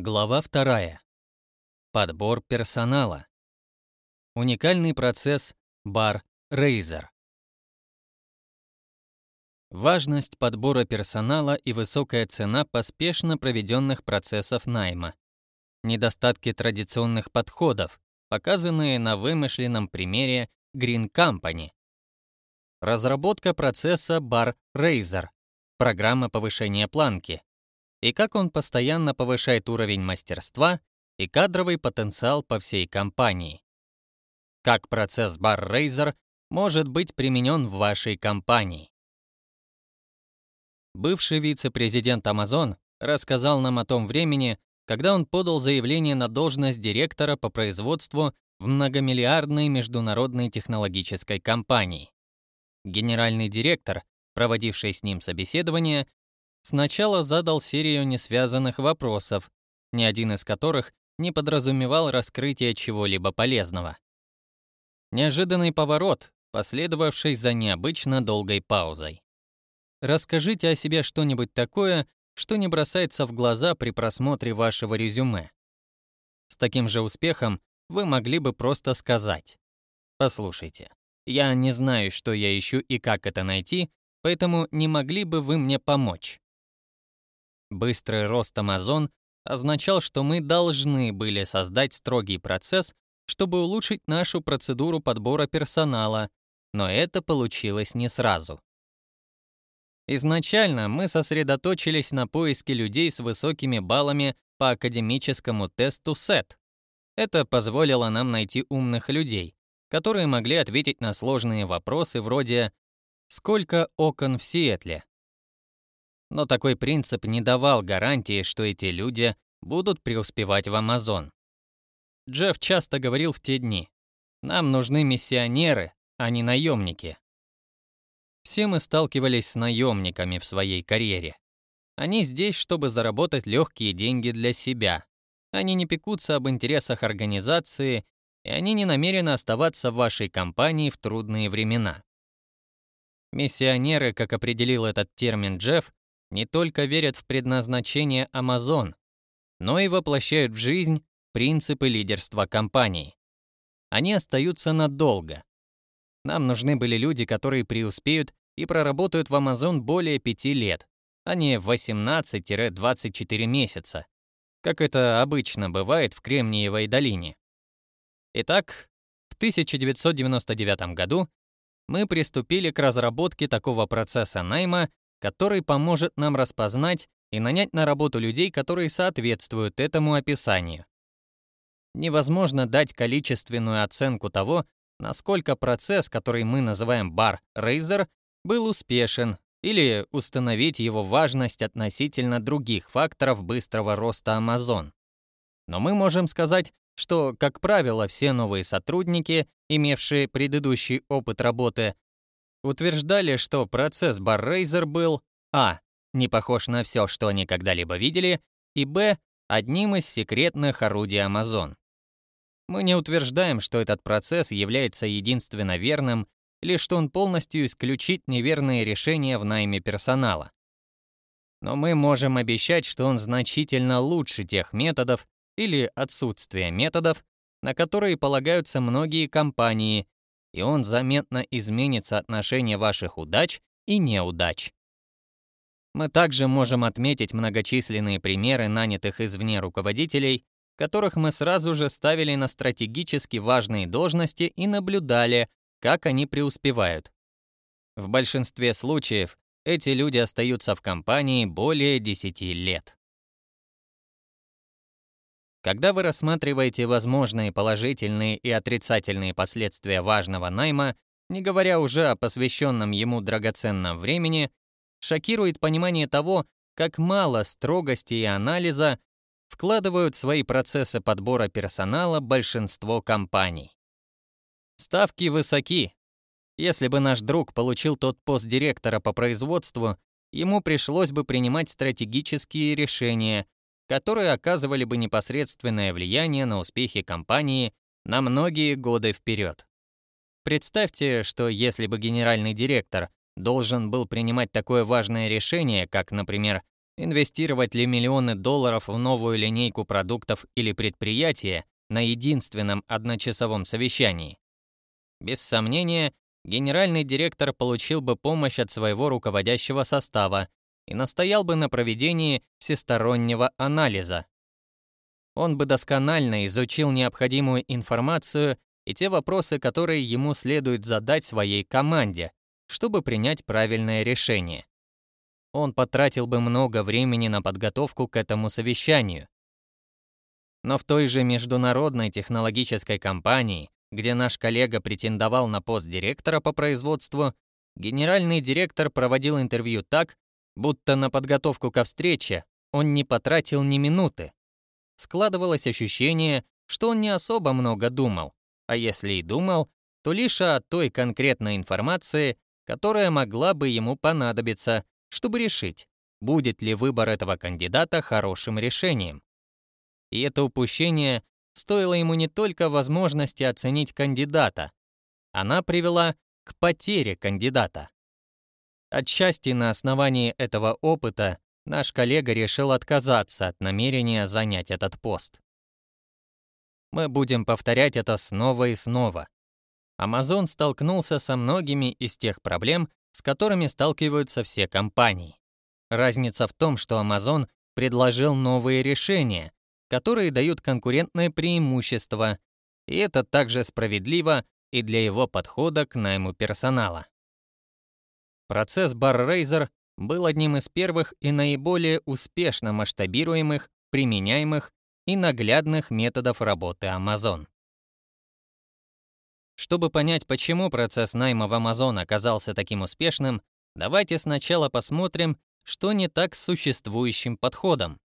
Глава вторая. Подбор персонала. Уникальный процесс бар Razer. Важность подбора персонала и высокая цена поспешно проведенных процессов найма. Недостатки традиционных подходов, показанные на вымышленном примере Green Company. Разработка процесса бар Razer. Программа повышения планки и как он постоянно повышает уровень мастерства и кадровый потенциал по всей компании. Как процесс Bar Razer может быть применен в вашей компании. Бывший вице-президент Amazon рассказал нам о том времени, когда он подал заявление на должность директора по производству в многомиллиардной международной технологической компании. Генеральный директор, проводивший с ним собеседование, Сначала задал серию несвязанных вопросов, ни один из которых не подразумевал раскрытие чего-либо полезного. Неожиданный поворот, последовавший за необычно долгой паузой. Расскажите о себе что-нибудь такое, что не бросается в глаза при просмотре вашего резюме. С таким же успехом вы могли бы просто сказать «Послушайте, я не знаю, что я ищу и как это найти, поэтому не могли бы вы мне помочь?» Быстрый рост Amazon означал, что мы должны были создать строгий процесс, чтобы улучшить нашу процедуру подбора персонала, но это получилось не сразу. Изначально мы сосредоточились на поиске людей с высокими баллами по академическому тесту SET. Это позволило нам найти умных людей, которые могли ответить на сложные вопросы вроде «Сколько окон в Сиэтле?», но такой принцип не давал гарантии, что эти люди будут преуспевать в Амазон. Джефф часто говорил в те дни, «Нам нужны миссионеры, а не наемники». Все мы сталкивались с наемниками в своей карьере. Они здесь, чтобы заработать легкие деньги для себя. Они не пекутся об интересах организации, и они не намерены оставаться в вашей компании в трудные времена. Миссионеры, как определил этот термин Джефф, не только верят в предназначение Amazon, но и воплощают в жизнь принципы лидерства компании. Они остаются надолго. Нам нужны были люди, которые преуспеют и проработают в Amazon более пяти лет, а не 18-24 месяца, как это обычно бывает в Кремниевой долине. Итак, в 1999 году мы приступили к разработке такого процесса найма, который поможет нам распознать и нанять на работу людей, которые соответствуют этому описанию. Невозможно дать количественную оценку того, насколько процесс, который мы называем бар Razer, был успешен, или установить его важность относительно других факторов быстрого роста Amazon. Но мы можем сказать, что, как правило, все новые сотрудники, имевшие предыдущий опыт работы утверждали, что процесс Barraiser был а. не похож на все, что они когда-либо видели, и б. одним из секретных орудий Amazon. Мы не утверждаем, что этот процесс является единственно верным или что он полностью исключит неверные решения в найме персонала. Но мы можем обещать, что он значительно лучше тех методов или отсутствия методов, на которые полагаются многие компании, и он заметно изменит соотношение ваших удач и неудач. Мы также можем отметить многочисленные примеры нанятых извне руководителей, которых мы сразу же ставили на стратегически важные должности и наблюдали, как они преуспевают. В большинстве случаев эти люди остаются в компании более 10 лет. Когда вы рассматриваете возможные положительные и отрицательные последствия важного найма, не говоря уже о посвященном ему драгоценном времени, шокирует понимание того, как мало строгости и анализа вкладывают свои процессы подбора персонала большинство компаний. Ставки высоки. Если бы наш друг получил тот пост директора по производству, ему пришлось бы принимать стратегические решения, которые оказывали бы непосредственное влияние на успехи компании на многие годы вперед. Представьте, что если бы генеральный директор должен был принимать такое важное решение, как, например, Инвестировать ли миллионы долларов в новую линейку продуктов или предприятия на единственном одночасовом совещании? Без сомнения, генеральный директор получил бы помощь от своего руководящего состава и настоял бы на проведении всестороннего анализа. Он бы досконально изучил необходимую информацию и те вопросы, которые ему следует задать своей команде, чтобы принять правильное решение. Он потратил бы много времени на подготовку к этому совещанию. Но в той же международной технологической компании, где наш коллега претендовал на пост директора по производству, генеральный директор проводил интервью так, будто на подготовку ко встрече он не потратил ни минуты. Складывалось ощущение, что он не особо много думал, а если и думал, то лишь о той конкретной информации, которая могла бы ему понадобиться, чтобы решить, будет ли выбор этого кандидата хорошим решением. И это упущение стоило ему не только возможности оценить кандидата, она привела к потере кандидата. Отчасти на основании этого опыта наш коллега решил отказаться от намерения занять этот пост. Мы будем повторять это снова и снова. Amazon столкнулся со многими из тех проблем, с которыми сталкиваются все компании. Разница в том, что Amazon предложил новые решения, которые дают конкурентное преимущество, и это также справедливо и для его подхода к найму персонала. Процесс BarRaiser был одним из первых и наиболее успешно масштабируемых, применяемых и наглядных методов работы Amazon. Чтобы понять, почему процесс найма в Amazon оказался таким успешным, давайте сначала посмотрим, что не так с существующим подходом.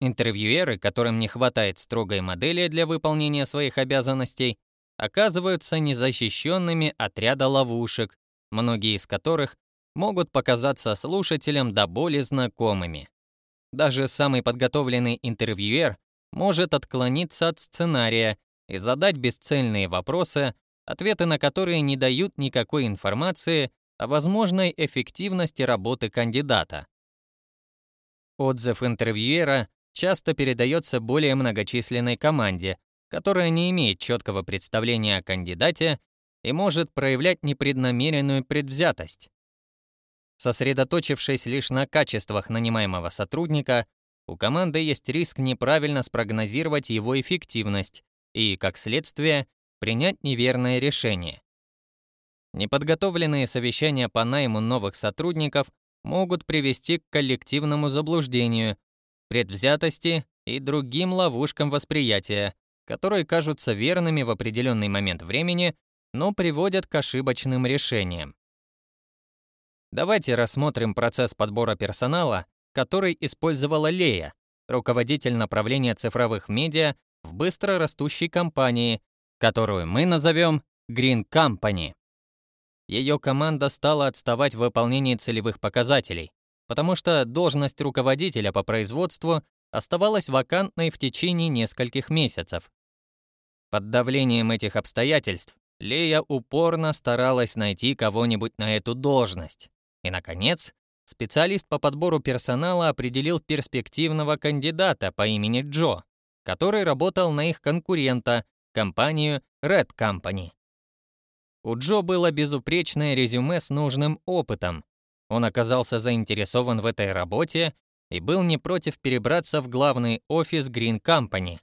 Интервьюеры, которым не хватает строгой модели для выполнения своих обязанностей, оказываются незащищенными от ряда ловушек, многие из которых могут показаться слушателям до боли знакомыми. Даже самый подготовленный интервьюер может отклониться от сценария и задать бесцельные вопросы, ответы на которые не дают никакой информации о возможной эффективности работы кандидата. Отзыв интервьюера часто передается более многочисленной команде, которая не имеет четкого представления о кандидате и может проявлять непреднамеренную предвзятость. Сосредоточившись лишь на качествах нанимаемого сотрудника, у команды есть риск неправильно спрогнозировать его эффективность и, как следствие, принять неверное решение. Неподготовленные совещания по найму новых сотрудников могут привести к коллективному заблуждению, предвзятости и другим ловушкам восприятия, которые кажутся верными в определенный момент времени, но приводят к ошибочным решениям. Давайте рассмотрим процесс подбора персонала, который использовала Лея, руководитель направления цифровых медиа в быстро растущей компании, которую мы назовем Green Company. Ее команда стала отставать в выполнении целевых показателей, потому что должность руководителя по производству оставалась вакантной в течение нескольких месяцев. Под давлением этих обстоятельств Лея упорно старалась найти кого-нибудь на эту должность. И, наконец, специалист по подбору персонала определил перспективного кандидата по имени Джо, который работал на их конкурента, компанию Red Company. У Джо было безупречное резюме с нужным опытом. Он оказался заинтересован в этой работе и был не против перебраться в главный офис Green Company.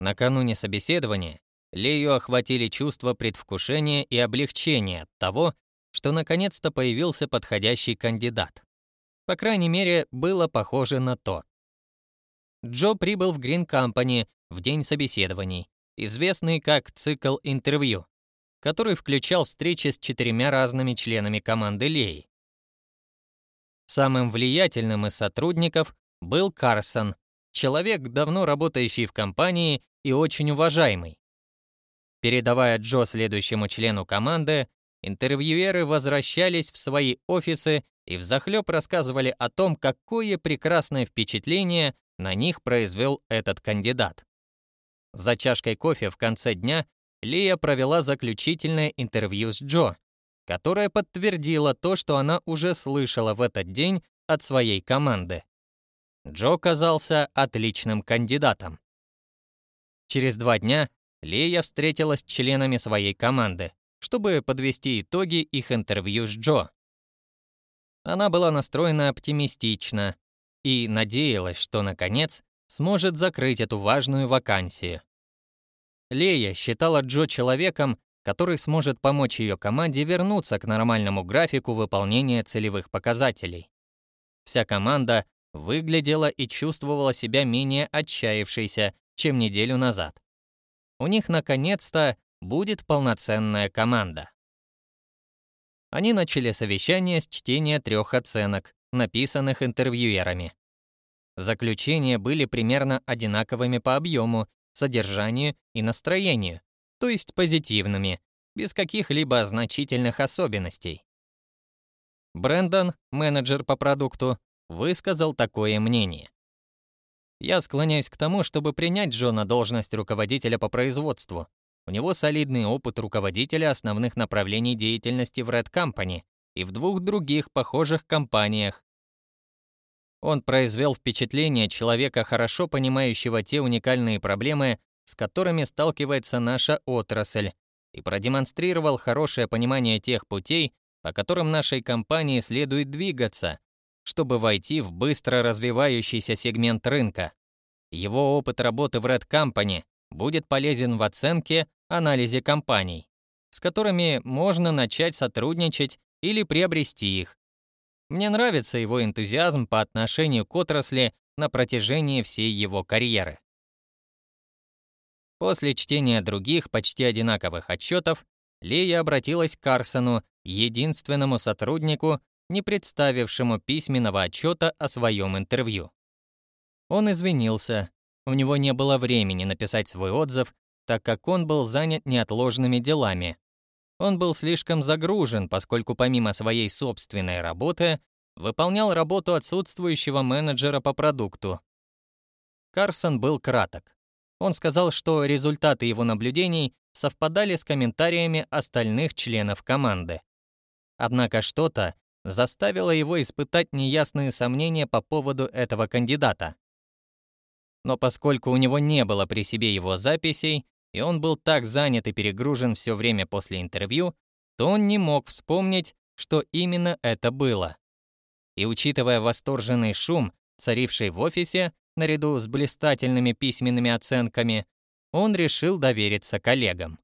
Накануне собеседования Лею охватили чувства предвкушения и облегчения от того, что наконец-то появился подходящий кандидат. По крайней мере, было похоже на то. Джо прибыл в Green Company в день собеседований, известный как цикл интервью, который включал встречи с четырьмя разными членами команды Леи. Самым влиятельным из сотрудников был Карсон, человек, давно работающий в компании и очень уважаемый. Передавая Джо следующему члену команды, интервьюеры возвращались в свои офисы и взахлеб рассказывали о том, какое прекрасное впечатление на них произвел этот кандидат. За чашкой кофе в конце дня Лия провела заключительное интервью с Джо, которое подтвердило то, что она уже слышала в этот день от своей команды. Джо казался отличным кандидатом. Через два дня Лея встретилась с членами своей команды, чтобы подвести итоги их интервью с Джо. Она была настроена оптимистично и надеялась, что, наконец, сможет закрыть эту важную вакансию. Лея считала Джо человеком, который сможет помочь ее команде вернуться к нормальному графику выполнения целевых показателей. Вся команда выглядела и чувствовала себя менее отчаявшейся, чем неделю назад. У них наконец-то будет полноценная команда. Они начали совещание с чтения трех оценок, написанных интервьюерами. Заключения были примерно одинаковыми по объему, содержанию и настроению, то есть позитивными, без каких-либо значительных особенностей. Брэндон, менеджер по продукту, высказал такое мнение. Я склоняюсь к тому, чтобы принять Джо на должность руководителя по производству. У него солидный опыт руководителя основных направлений деятельности в Red Company и в двух других похожих компаниях. Он произвел впечатление человека, хорошо понимающего те уникальные проблемы, с которыми сталкивается наша отрасль, и продемонстрировал хорошее понимание тех путей, по которым нашей компании следует двигаться, чтобы войти в быстро развивающийся сегмент рынка. Его опыт работы в Red Company будет полезен в оценке, анализе компаний, с которыми можно начать сотрудничать или приобрести их. Мне нравится его энтузиазм по отношению к отрасли на протяжении всей его карьеры. После чтения других почти одинаковых отчетов, Лея обратилась к Карсону, единственному сотруднику, не представившему письменного отчета о своем интервью. Он извинился, у него не было времени написать свой отзыв, так как он был занят неотложными делами. Он был слишком загружен, поскольку помимо своей собственной работы выполнял работу отсутствующего менеджера по продукту. Карсон был краток. Он сказал, что результаты его наблюдений совпадали с комментариями остальных членов команды. Однако что-то заставило его испытать неясные сомнения по поводу этого кандидата. Но поскольку у него не было при себе его записей, и он был так занят и перегружен все время после интервью, то он не мог вспомнить, что именно это было. И учитывая восторженный шум, царивший в офисе, наряду с блистательными письменными оценками, он решил довериться коллегам.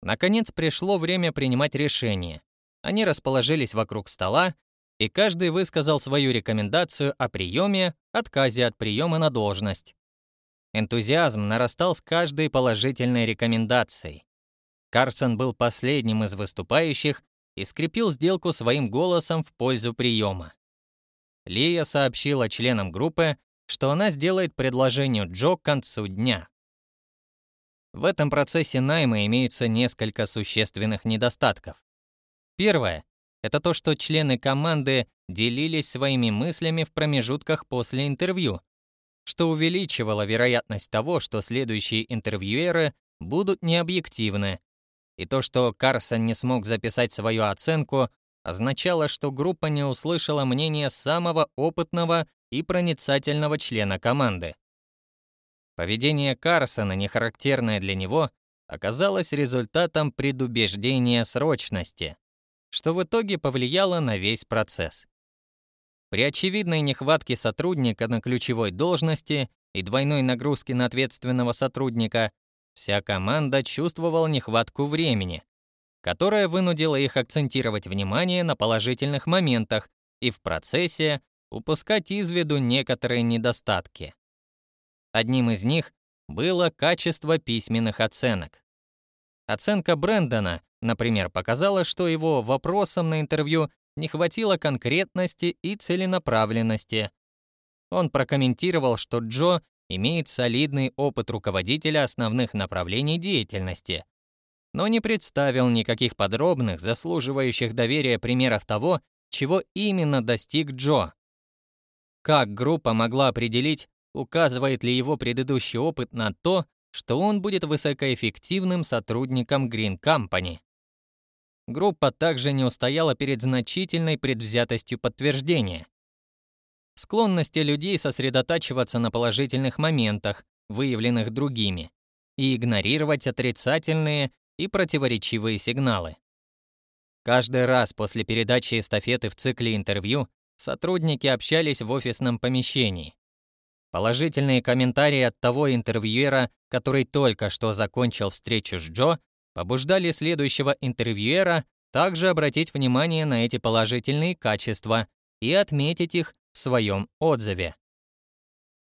Наконец пришло время принимать решение. Они расположились вокруг стола, и каждый высказал свою рекомендацию о приеме, отказе от приема на должность. Энтузиазм нарастал с каждой положительной рекомендацией. Карсон был последним из выступающих и скрепил сделку своим голосом в пользу приема. Лия сообщила членам группы, что она сделает предложение Джо к концу дня. В этом процессе найма имеются несколько существенных недостатков. Первое — это то, что члены команды делились своими мыслями в промежутках после интервью, что увеличивало вероятность того, что следующие интервьюеры будут необъективны, и то, что Карсон не смог записать свою оценку, означало, что группа не услышала мнения самого опытного и проницательного члена команды. Поведение Карсона, не характерное для него, оказалось результатом предубеждения срочности, что в итоге повлияло на весь процесс. При очевидной нехватке сотрудника на ключевой должности и двойной нагрузке на ответственного сотрудника, вся команда чувствовала нехватку времени, которая вынудила их акцентировать внимание на положительных моментах и в процессе упускать из виду некоторые недостатки. Одним из них было качество письменных оценок. Оценка Брэндона, например, показала, что его вопросам на интервью не хватило конкретности и целенаправленности. Он прокомментировал, что Джо имеет солидный опыт руководителя основных направлений деятельности, но не представил никаких подробных, заслуживающих доверия примеров того, чего именно достиг Джо. Как группа могла определить, указывает ли его предыдущий опыт на то, что он будет высокоэффективным сотрудником Green Company? Группа также не устояла перед значительной предвзятостью подтверждения. Склонности людей сосредотачиваться на положительных моментах, выявленных другими, и игнорировать отрицательные и противоречивые сигналы. Каждый раз после передачи эстафеты в цикле интервью сотрудники общались в офисном помещении. Положительные комментарии от того интервьюера, который только что закончил встречу с Джо, побуждали следующего интервьюера также обратить внимание на эти положительные качества и отметить их в своем отзыве.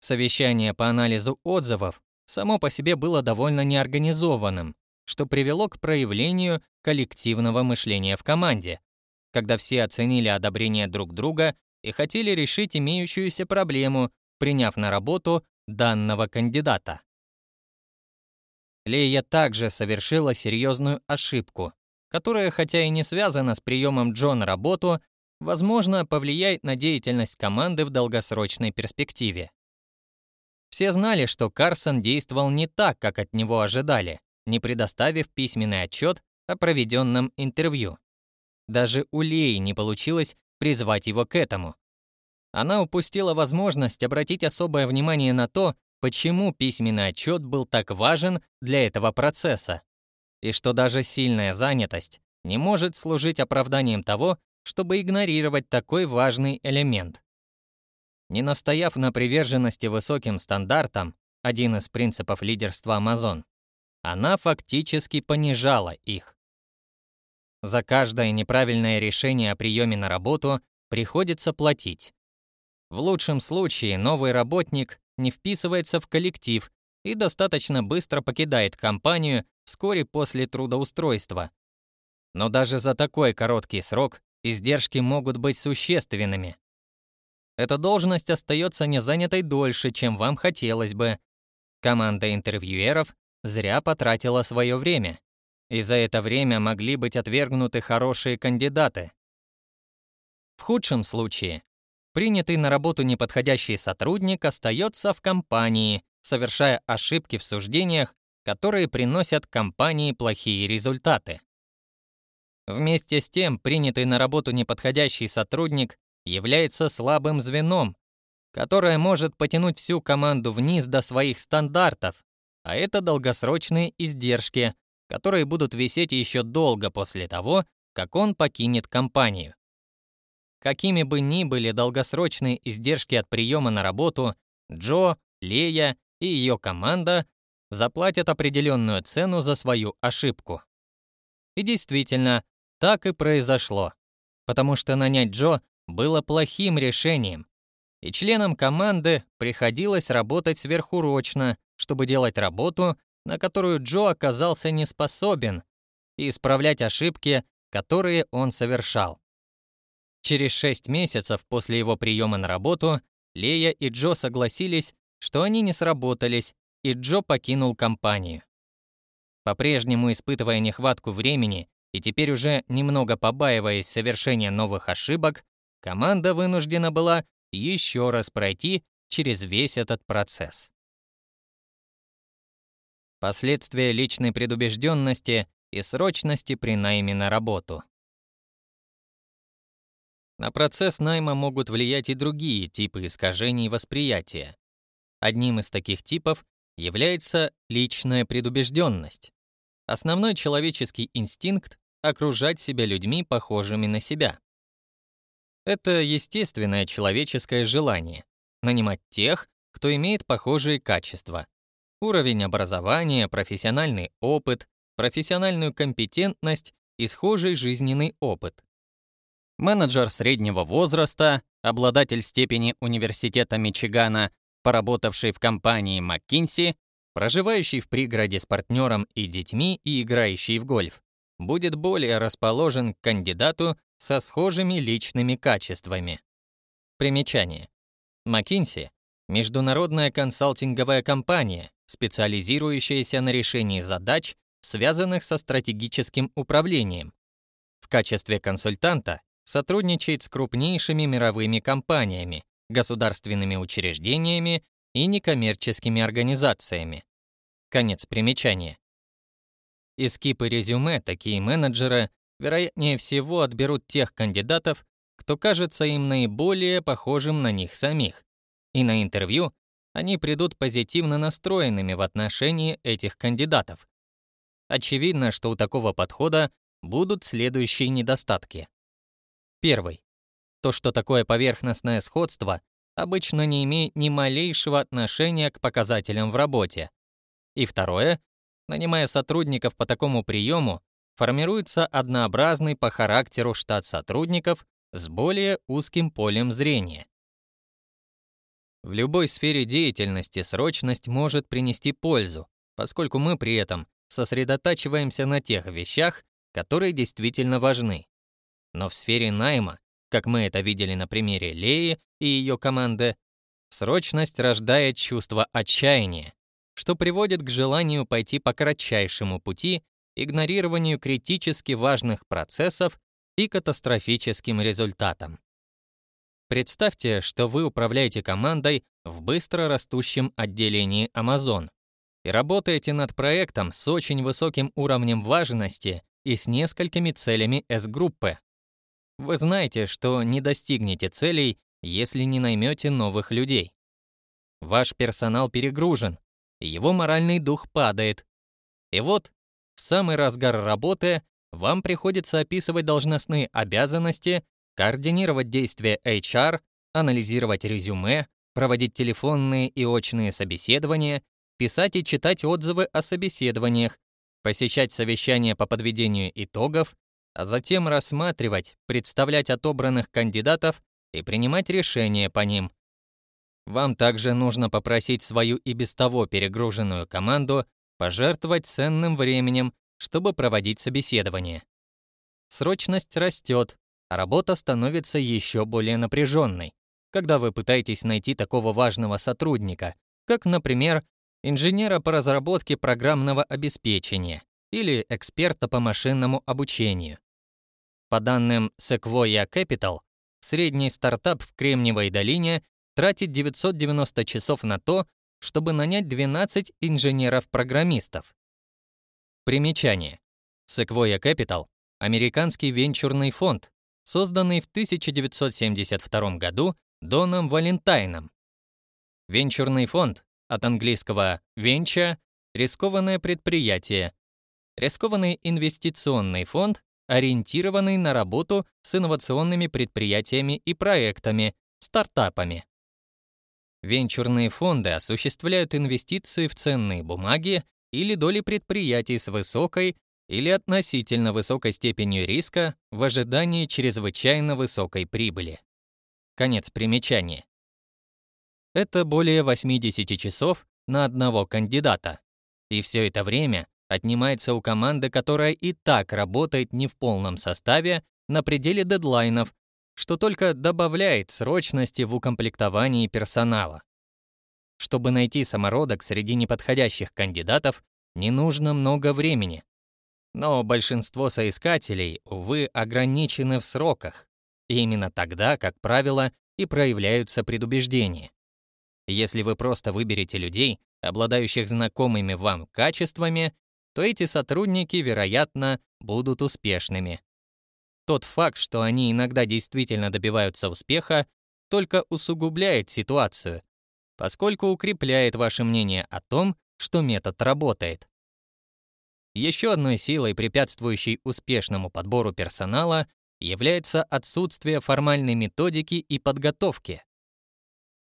Совещание по анализу отзывов само по себе было довольно неорганизованным, что привело к проявлению коллективного мышления в команде, когда все оценили одобрение друг друга и хотели решить имеющуюся проблему, приняв на работу данного кандидата. Лея также совершила серьезную ошибку, которая, хотя и не связана с приемом Джо на работу, возможно, повлияет на деятельность команды в долгосрочной перспективе. Все знали, что Карсон действовал не так, как от него ожидали, не предоставив письменный отчет о проведенном интервью. Даже у Леи не получилось призвать его к этому. Она упустила возможность обратить особое внимание на то, почему письменный отчет был так важен для этого процесса, и что даже сильная занятость не может служить оправданием того, чтобы игнорировать такой важный элемент. Не настояв на приверженности высоким стандартам, один из принципов лидерства Amazon, она фактически понижала их. За каждое неправильное решение о приеме на работу приходится платить. В лучшем случае новый работник не вписывается в коллектив и достаточно быстро покидает компанию вскоре после трудоустройства. Но даже за такой короткий срок издержки могут быть существенными. Эта должность остается незанятой дольше, чем вам хотелось бы. Команда интервьюеров зря потратила свое время. И за это время могли быть отвергнуты хорошие кандидаты. В худшем случае, принятый на работу неподходящий сотрудник остается в компании, совершая ошибки в суждениях, которые приносят компании плохие результаты. Вместе с тем, принятый на работу неподходящий сотрудник является слабым звеном, которое может потянуть всю команду вниз до своих стандартов, а это долгосрочные издержки, которые будут висеть еще долго после того, как он покинет компанию. Какими бы ни были долгосрочные издержки от приема на работу, Джо, Лея и ее команда заплатят определенную цену за свою ошибку. И действительно, так и произошло, потому что нанять Джо было плохим решением, и членам команды приходилось работать сверхурочно, чтобы делать работу, на которую Джо оказался не способен, и исправлять ошибки, которые он совершал. Через шесть месяцев после его приема на работу Лея и Джо согласились, что они не сработались, и Джо покинул компанию. По-прежнему испытывая нехватку времени и теперь уже немного побаиваясь совершения новых ошибок, команда вынуждена была еще раз пройти через весь этот процесс. Последствия личной предубежденности и срочности при найме на работу. На процесс найма могут влиять и другие типы искажений восприятия. Одним из таких типов является личная предубежденность. Основной человеческий инстинкт — окружать себя людьми, похожими на себя. Это естественное человеческое желание — нанимать тех, кто имеет похожие качества, уровень образования, профессиональный опыт, профессиональную компетентность и схожий жизненный опыт. Менеджер среднего возраста, обладатель степени Университета Мичигана, поработавший в компании McKinsey, проживающий в пригороде с партнером и детьми и играющий в гольф, будет более расположен к кандидату со схожими личными качествами. Примечание. McKinsey — международная консалтинговая компания, специализирующаяся на решении задач, связанных со стратегическим управлением. В качестве консультанта сотрудничает с крупнейшими мировыми компаниями, государственными учреждениями и некоммерческими организациями. Конец примечания. Из кипы резюме такие менеджеры вероятнее всего отберут тех кандидатов, кто кажется им наиболее похожим на них самих. И на интервью они придут позитивно настроенными в отношении этих кандидатов. Очевидно, что у такого подхода будут следующие недостатки. Первый. То, что такое поверхностное сходство обычно не имеет ни малейшего отношения к показателям в работе. И второе. Нанимая сотрудников по такому приему, формируется однообразный по характеру штат сотрудников с более узким полем зрения. В любой сфере деятельности срочность может принести пользу, поскольку мы при этом сосредотачиваемся на тех вещах, которые действительно важны. Но в сфере найма, как мы это видели на примере Леи и ее команды, срочность рождает чувство отчаяния, что приводит к желанию пойти по кратчайшему пути, игнорированию критически важных процессов и катастрофическим результатам. Представьте, что вы управляете командой в быстро растущем отделении Amazon и работаете над проектом с очень высоким уровнем важности и с несколькими целями S-группы. Вы знаете, что не достигнете целей, если не наймете новых людей. Ваш персонал перегружен, его моральный дух падает. И вот, в самый разгар работы вам приходится описывать должностные обязанности, координировать действия HR, анализировать резюме, проводить телефонные и очные собеседования, писать и читать отзывы о собеседованиях, посещать совещания по подведению итогов, а затем рассматривать, представлять отобранных кандидатов и принимать решения по ним. Вам также нужно попросить свою и без того перегруженную команду пожертвовать ценным временем, чтобы проводить собеседование. Срочность растет, а работа становится еще более напряженной, когда вы пытаетесь найти такого важного сотрудника, как, например, инженера по разработке программного обеспечения или эксперта по машинному обучению. По данным Sequoia Capital, средний стартап в Кремниевой долине тратит 990 часов на то, чтобы нанять 12 инженеров-программистов. Примечание. Sequoia Capital — американский венчурный фонд, созданный в 1972 году Доном Валентайном. Венчурный фонд от английского «venture» — рискованное предприятие. Рискованный инвестиционный фонд, ориентированный на работу с инновационными предприятиями и проектами, стартапами. Венчурные фонды осуществляют инвестиции в ценные бумаги или доли предприятий с высокой или относительно высокой степенью риска в ожидании чрезвычайно высокой прибыли. Конец примечания. Это более 80 часов на одного кандидата. И все это время отнимается у команды, которая и так работает не в полном составе, на пределе дедлайнов, что только добавляет срочности в укомплектовании персонала. Чтобы найти самородок среди неподходящих кандидатов, не нужно много времени. Но большинство соискателей, увы, ограничены в сроках. И именно тогда, как правило, и проявляются предубеждения. Если вы просто выберете людей, обладающих знакомыми вам качествами, то эти сотрудники, вероятно, будут успешными. Тот факт, что они иногда действительно добиваются успеха, только усугубляет ситуацию, поскольку укрепляет ваше мнение о том, что метод работает. Еще одной силой, препятствующей успешному подбору персонала, является отсутствие формальной методики и подготовки.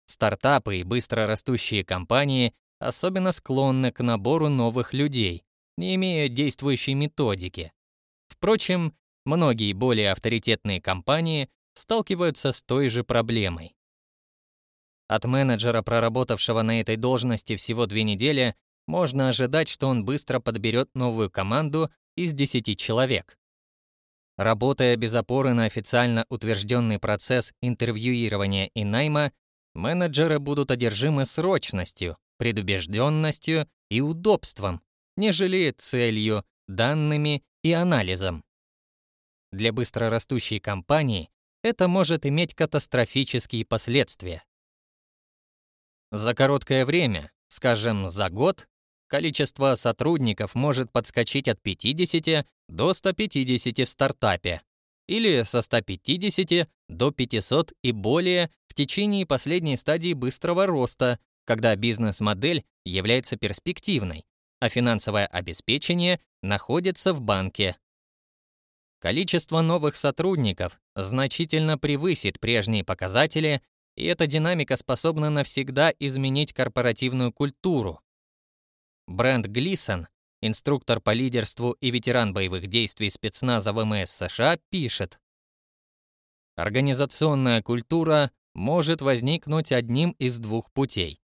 Стартапы и быстро растущие компании особенно склонны к набору новых людей, не имея действующей методики. Впрочем, многие более авторитетные компании сталкиваются с той же проблемой. От менеджера, проработавшего на этой должности всего две недели, можно ожидать, что он быстро подберет новую команду из 10 человек. Работая без опоры на официально утвержденный процесс интервьюирования и найма, менеджеры будут одержимы срочностью, предубежденностью и удобством, нежели целью, данными и анализом. Для быстрорастущей компании это может иметь катастрофические последствия. За короткое время, скажем, за год, количество сотрудников может подскочить от 50 до 150 в стартапе или со 150 до 500 и более в течение последней стадии быстрого роста, когда бизнес-модель является перспективной, а финансовое обеспечение находится в банке. Количество новых сотрудников значительно превысит прежние показатели, и эта динамика способна навсегда изменить корпоративную культуру. Брэнд Глисон, инструктор по лидерству и ветеран боевых действий спецназа ВМС США, пишет, Организационная культура может возникнуть одним из двух путей.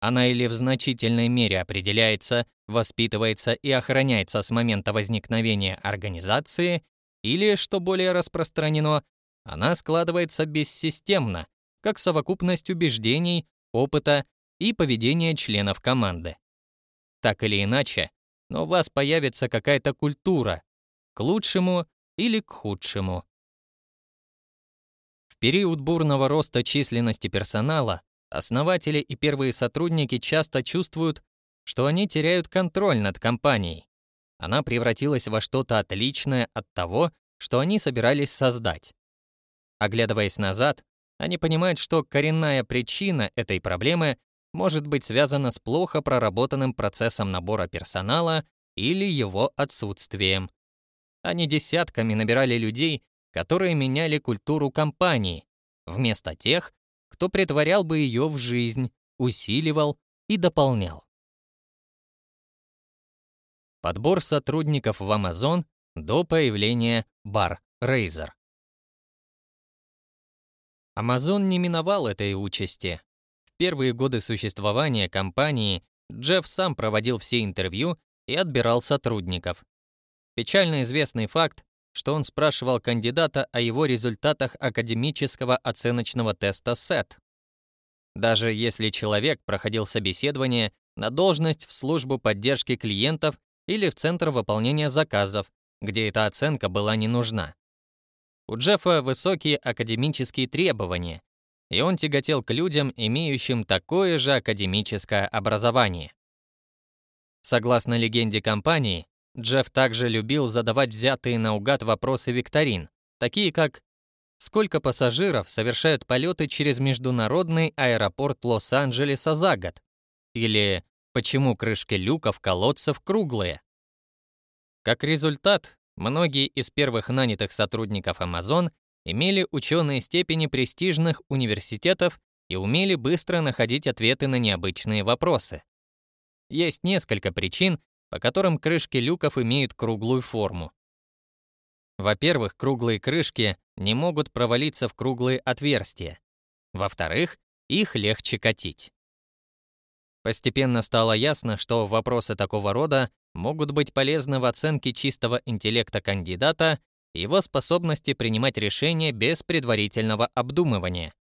Она или в значительной мере определяется, воспитывается и охраняется с момента возникновения организации, или, что более распространено, она складывается бессистемно, как совокупность убеждений, опыта и поведения членов команды. Так или иначе, но у вас появится какая-то культура, к лучшему или к худшему. В период бурного роста численности персонала основатели и первые сотрудники часто чувствуют, что они теряют контроль над компанией. Она превратилась во что-то отличное от того, что они собирались создать. Оглядываясь назад, они понимают, что коренная причина этой проблемы может быть связана с плохо проработанным процессом набора персонала или его отсутствием. Они десятками набирали людей, которые меняли культуру компании, вместо тех, кто притворял бы ее в жизнь, усиливал и дополнял. Подбор сотрудников в Amazon до появления Bar Razer. Amazon не миновал этой участи. В первые годы существования компании Джефф сам проводил все интервью и отбирал сотрудников. Печально известный факт, что он спрашивал кандидата о его результатах академического оценочного теста SET. Даже если человек проходил собеседование на должность в службу поддержки клиентов или в центр выполнения заказов, где эта оценка была не нужна. У Джеффа высокие академические требования, и он тяготел к людям, имеющим такое же академическое образование. Согласно легенде компании, Джефф также любил задавать взятые наугад вопросы викторин, такие как «Сколько пассажиров совершают полеты через международный аэропорт Лос-Анджелеса за год?» или «Почему крышки люков колодцев круглые?» Как результат, многие из первых нанятых сотрудников Amazon имели ученые степени престижных университетов и умели быстро находить ответы на необычные вопросы. Есть несколько причин, по которым крышки люков имеют круглую форму. Во-первых, круглые крышки не могут провалиться в круглые отверстия. Во-вторых, их легче катить. Постепенно стало ясно, что вопросы такого рода могут быть полезны в оценке чистого интеллекта кандидата и его способности принимать решения без предварительного обдумывания.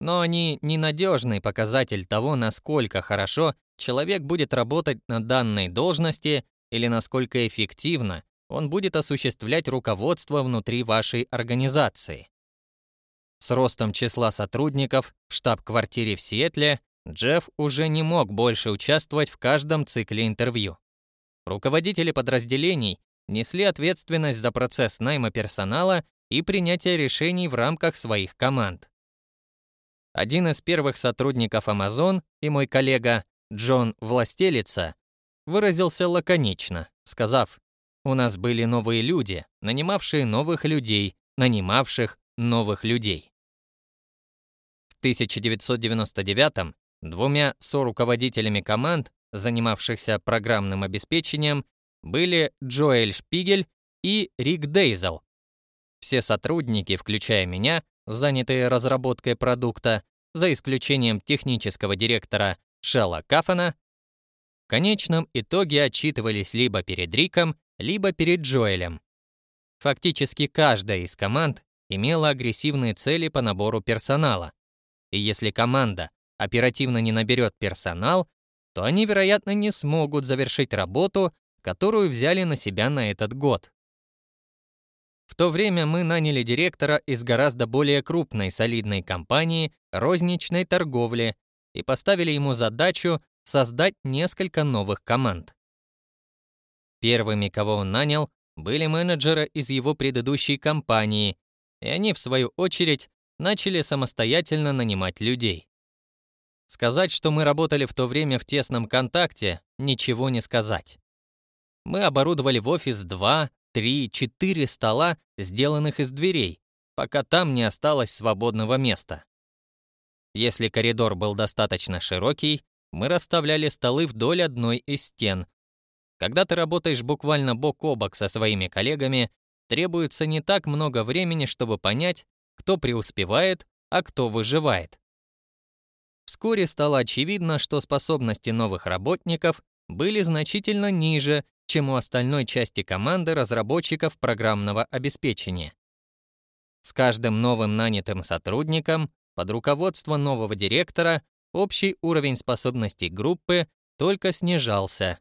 Но они ненадежный показатель того, насколько хорошо человек будет работать на данной должности или насколько эффективно он будет осуществлять руководство внутри вашей организации. С ростом числа сотрудников в штаб-квартире в Сиэтле Джефф уже не мог больше участвовать в каждом цикле интервью. Руководители подразделений несли ответственность за процесс найма персонала и принятия решений в рамках своих команд. Один из первых сотрудников Amazon и мой коллега Джон Властелица выразился лаконично, сказав, «У нас были новые люди, нанимавшие новых людей, нанимавших новых людей». В 1999-м двумя соруководителями команд, занимавшихся программным обеспечением, были Джоэль Шпигель и Рик Дейзел. Все сотрудники, включая меня, занятые разработкой продукта, за исключением технического директора Шелла Кафана, в конечном итоге отчитывались либо перед Риком, либо перед Джоэлем. Фактически каждая из команд имела агрессивные цели по набору персонала. И если команда оперативно не наберет персонал, то они, вероятно, не смогут завершить работу, которую взяли на себя на этот год. В то время мы наняли директора из гораздо более крупной солидной компании розничной торговли и поставили ему задачу создать несколько новых команд. Первыми, кого он нанял, были менеджеры из его предыдущей компании, и они, в свою очередь, начали самостоятельно нанимать людей. Сказать, что мы работали в то время в тесном контакте, ничего не сказать. Мы оборудовали в офис 2, 3, 4 стола, сделанных из дверей, пока там не осталось свободного места. Если коридор был достаточно широкий, мы расставляли столы вдоль одной из стен. Когда ты работаешь буквально бок о бок со своими коллегами, требуется не так много времени, чтобы понять, кто преуспевает, а кто выживает. Вскоре стало очевидно, что способности новых работников были значительно ниже, чем у остальной части команды разработчиков программного обеспечения. С каждым новым нанятым сотрудником под руководством нового директора общий уровень способностей группы только снижался.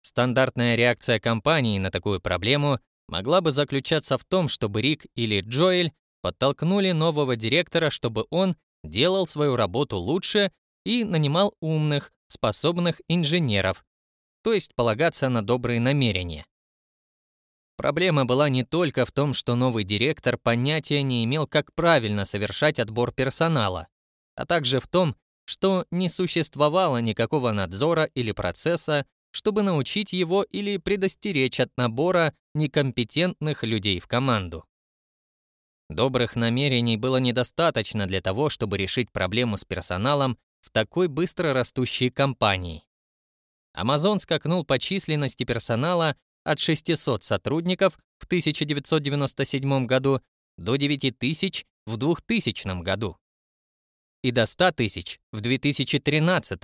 Стандартная реакция компании на такую проблему могла бы заключаться в том, чтобы Рик или Джоэль подтолкнули нового директора, чтобы он делал свою работу лучше и нанимал умных, способных инженеров, то есть полагаться на добрые намерения. Проблема была не только в том, что новый директор понятия не имел, как правильно совершать отбор персонала, а также в том, что не существовало никакого надзора или процесса, чтобы научить его или предостеречь от набора некомпетентных людей в команду. Добрых намерений было недостаточно для того, чтобы решить проблему с персоналом в такой быстро растущей компании. Amazon скакнул по численности персонала от 600 сотрудников в 1997 году до 9000 в 2000 году и до 100 тысяч в 2013.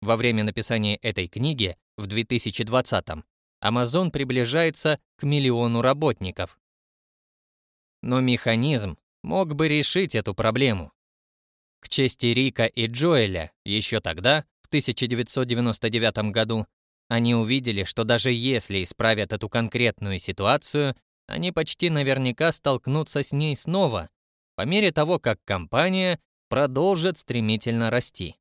Во время написания этой книги в 2020 Amazon приближается к миллиону работников. Но механизм мог бы решить эту проблему. К чести Рика и Джоэля, еще тогда, в 1999 году, они увидели, что даже если исправят эту конкретную ситуацию, они почти наверняка столкнутся с ней снова, по мере того, как компания продолжит стремительно расти.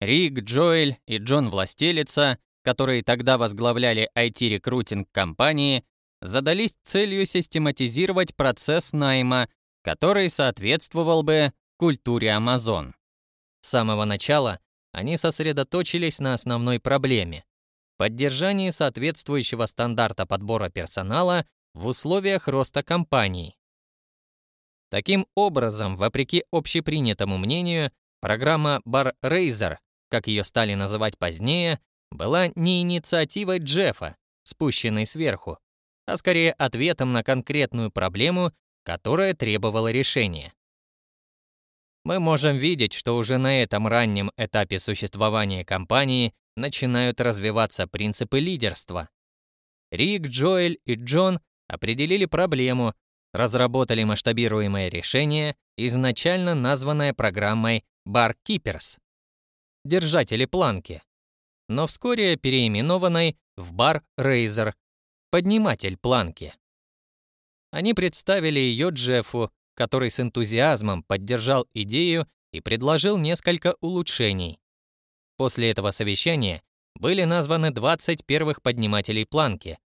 Рик, Джоэль и Джон Властелица, которые тогда возглавляли IT-рекрутинг компании, задались целью систематизировать процесс найма, который соответствовал бы культуре Amazon. С самого начала они сосредоточились на основной проблеме – поддержании соответствующего стандарта подбора персонала в условиях роста компании. Таким образом, вопреки общепринятому мнению, программа Bar Raiser, как ее стали называть позднее, была не инициативой Джеффа, спущенной сверху, а скорее ответом на конкретную проблему, которая требовала решения. Мы можем видеть, что уже на этом раннем этапе существования компании начинают развиваться принципы лидерства. Рик, Джоэль и Джон определили проблему, разработали масштабируемое решение, изначально названное программой Barkeepers — держатели планки, но вскоре переименованной в Bar Raiser — подниматель планки. Они представили ее Джеффу, который с энтузиазмом поддержал идею и предложил несколько улучшений. После этого совещания были названы 20 первых поднимателей планки,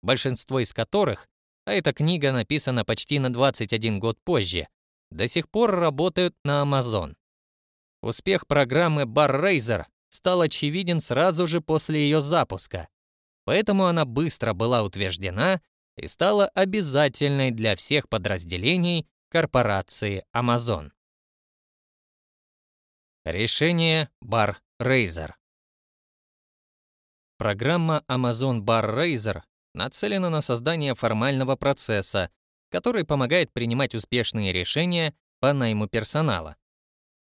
большинство из которых, а эта книга написана почти на 21 год позже, до сих пор работают на Amazon. Успех программы Bar стал очевиден сразу же после ее запуска, поэтому она быстро была утверждена и стала обязательной для всех подразделений корпорации Amazon. Решение Bar Raiser. Программа Amazon Bar Raiser нацелена на создание формального процесса, который помогает принимать успешные решения по найму персонала.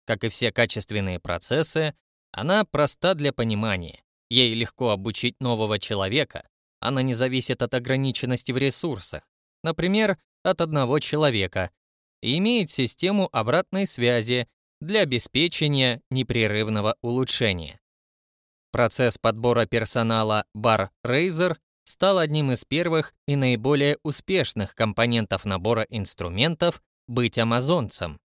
Как и все качественные процессы, она проста для понимания. Ей легко обучить нового человека. Она не зависит от ограниченности в ресурсах. Например, от одного человека, и имеет систему обратной связи для обеспечения непрерывного улучшения. Процесс подбора персонала Bar Raiser стал одним из первых и наиболее успешных компонентов набора инструментов быть амазонцем.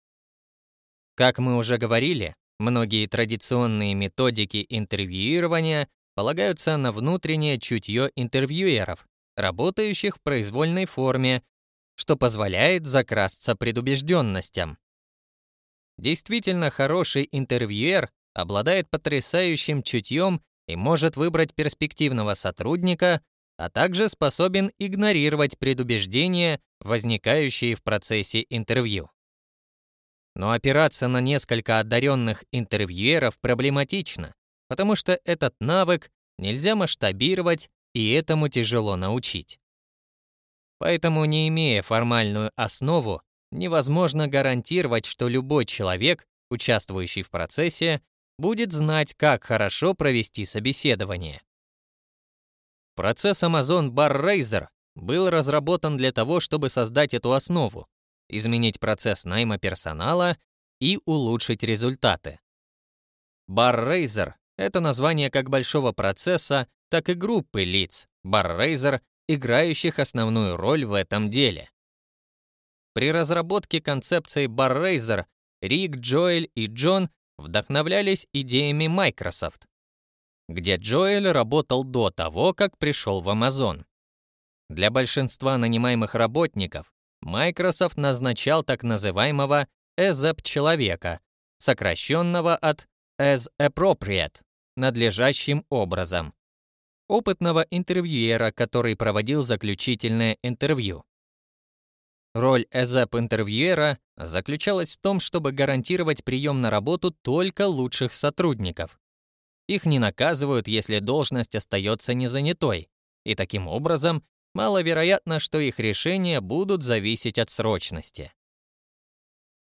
Как мы уже говорили, Многие традиционные методики интервьюирования полагаются на внутреннее чутье интервьюеров, работающих в произвольной форме, что позволяет закрасться предубежденностям. Действительно хороший интервьюер обладает потрясающим чутьем и может выбрать перспективного сотрудника, а также способен игнорировать предубеждения, возникающие в процессе интервью. Но опираться на несколько одаренных интервьюеров проблематично, потому что этот навык нельзя масштабировать и этому тяжело научить. Поэтому, не имея формальную основу, невозможно гарантировать, что любой человек, участвующий в процессе, будет знать, как хорошо провести собеседование. Процесс Amazon Bar Raiser был разработан для того, чтобы создать эту основу, изменить процесс найма персонала и улучшить результаты. Raiser — это название как большого процесса, так и группы лиц, Raiser, играющих основную роль в этом деле. При разработке концепции Raiser Рик, Джоэль и Джон вдохновлялись идеями Microsoft, где Джоэль работал до того, как пришел в Amazon. Для большинства нанимаемых работников Microsoft назначал так называемого ESEP-человека, сокращенного от as appropriate, надлежащим образом. Опытного интервьюера, который проводил заключительное интервью. Роль ESEP-интервьюера заключалась в том, чтобы гарантировать прием на работу только лучших сотрудников. Их не наказывают, если должность остается незанятой, и таким образом маловероятно, что их решения будут зависеть от срочности.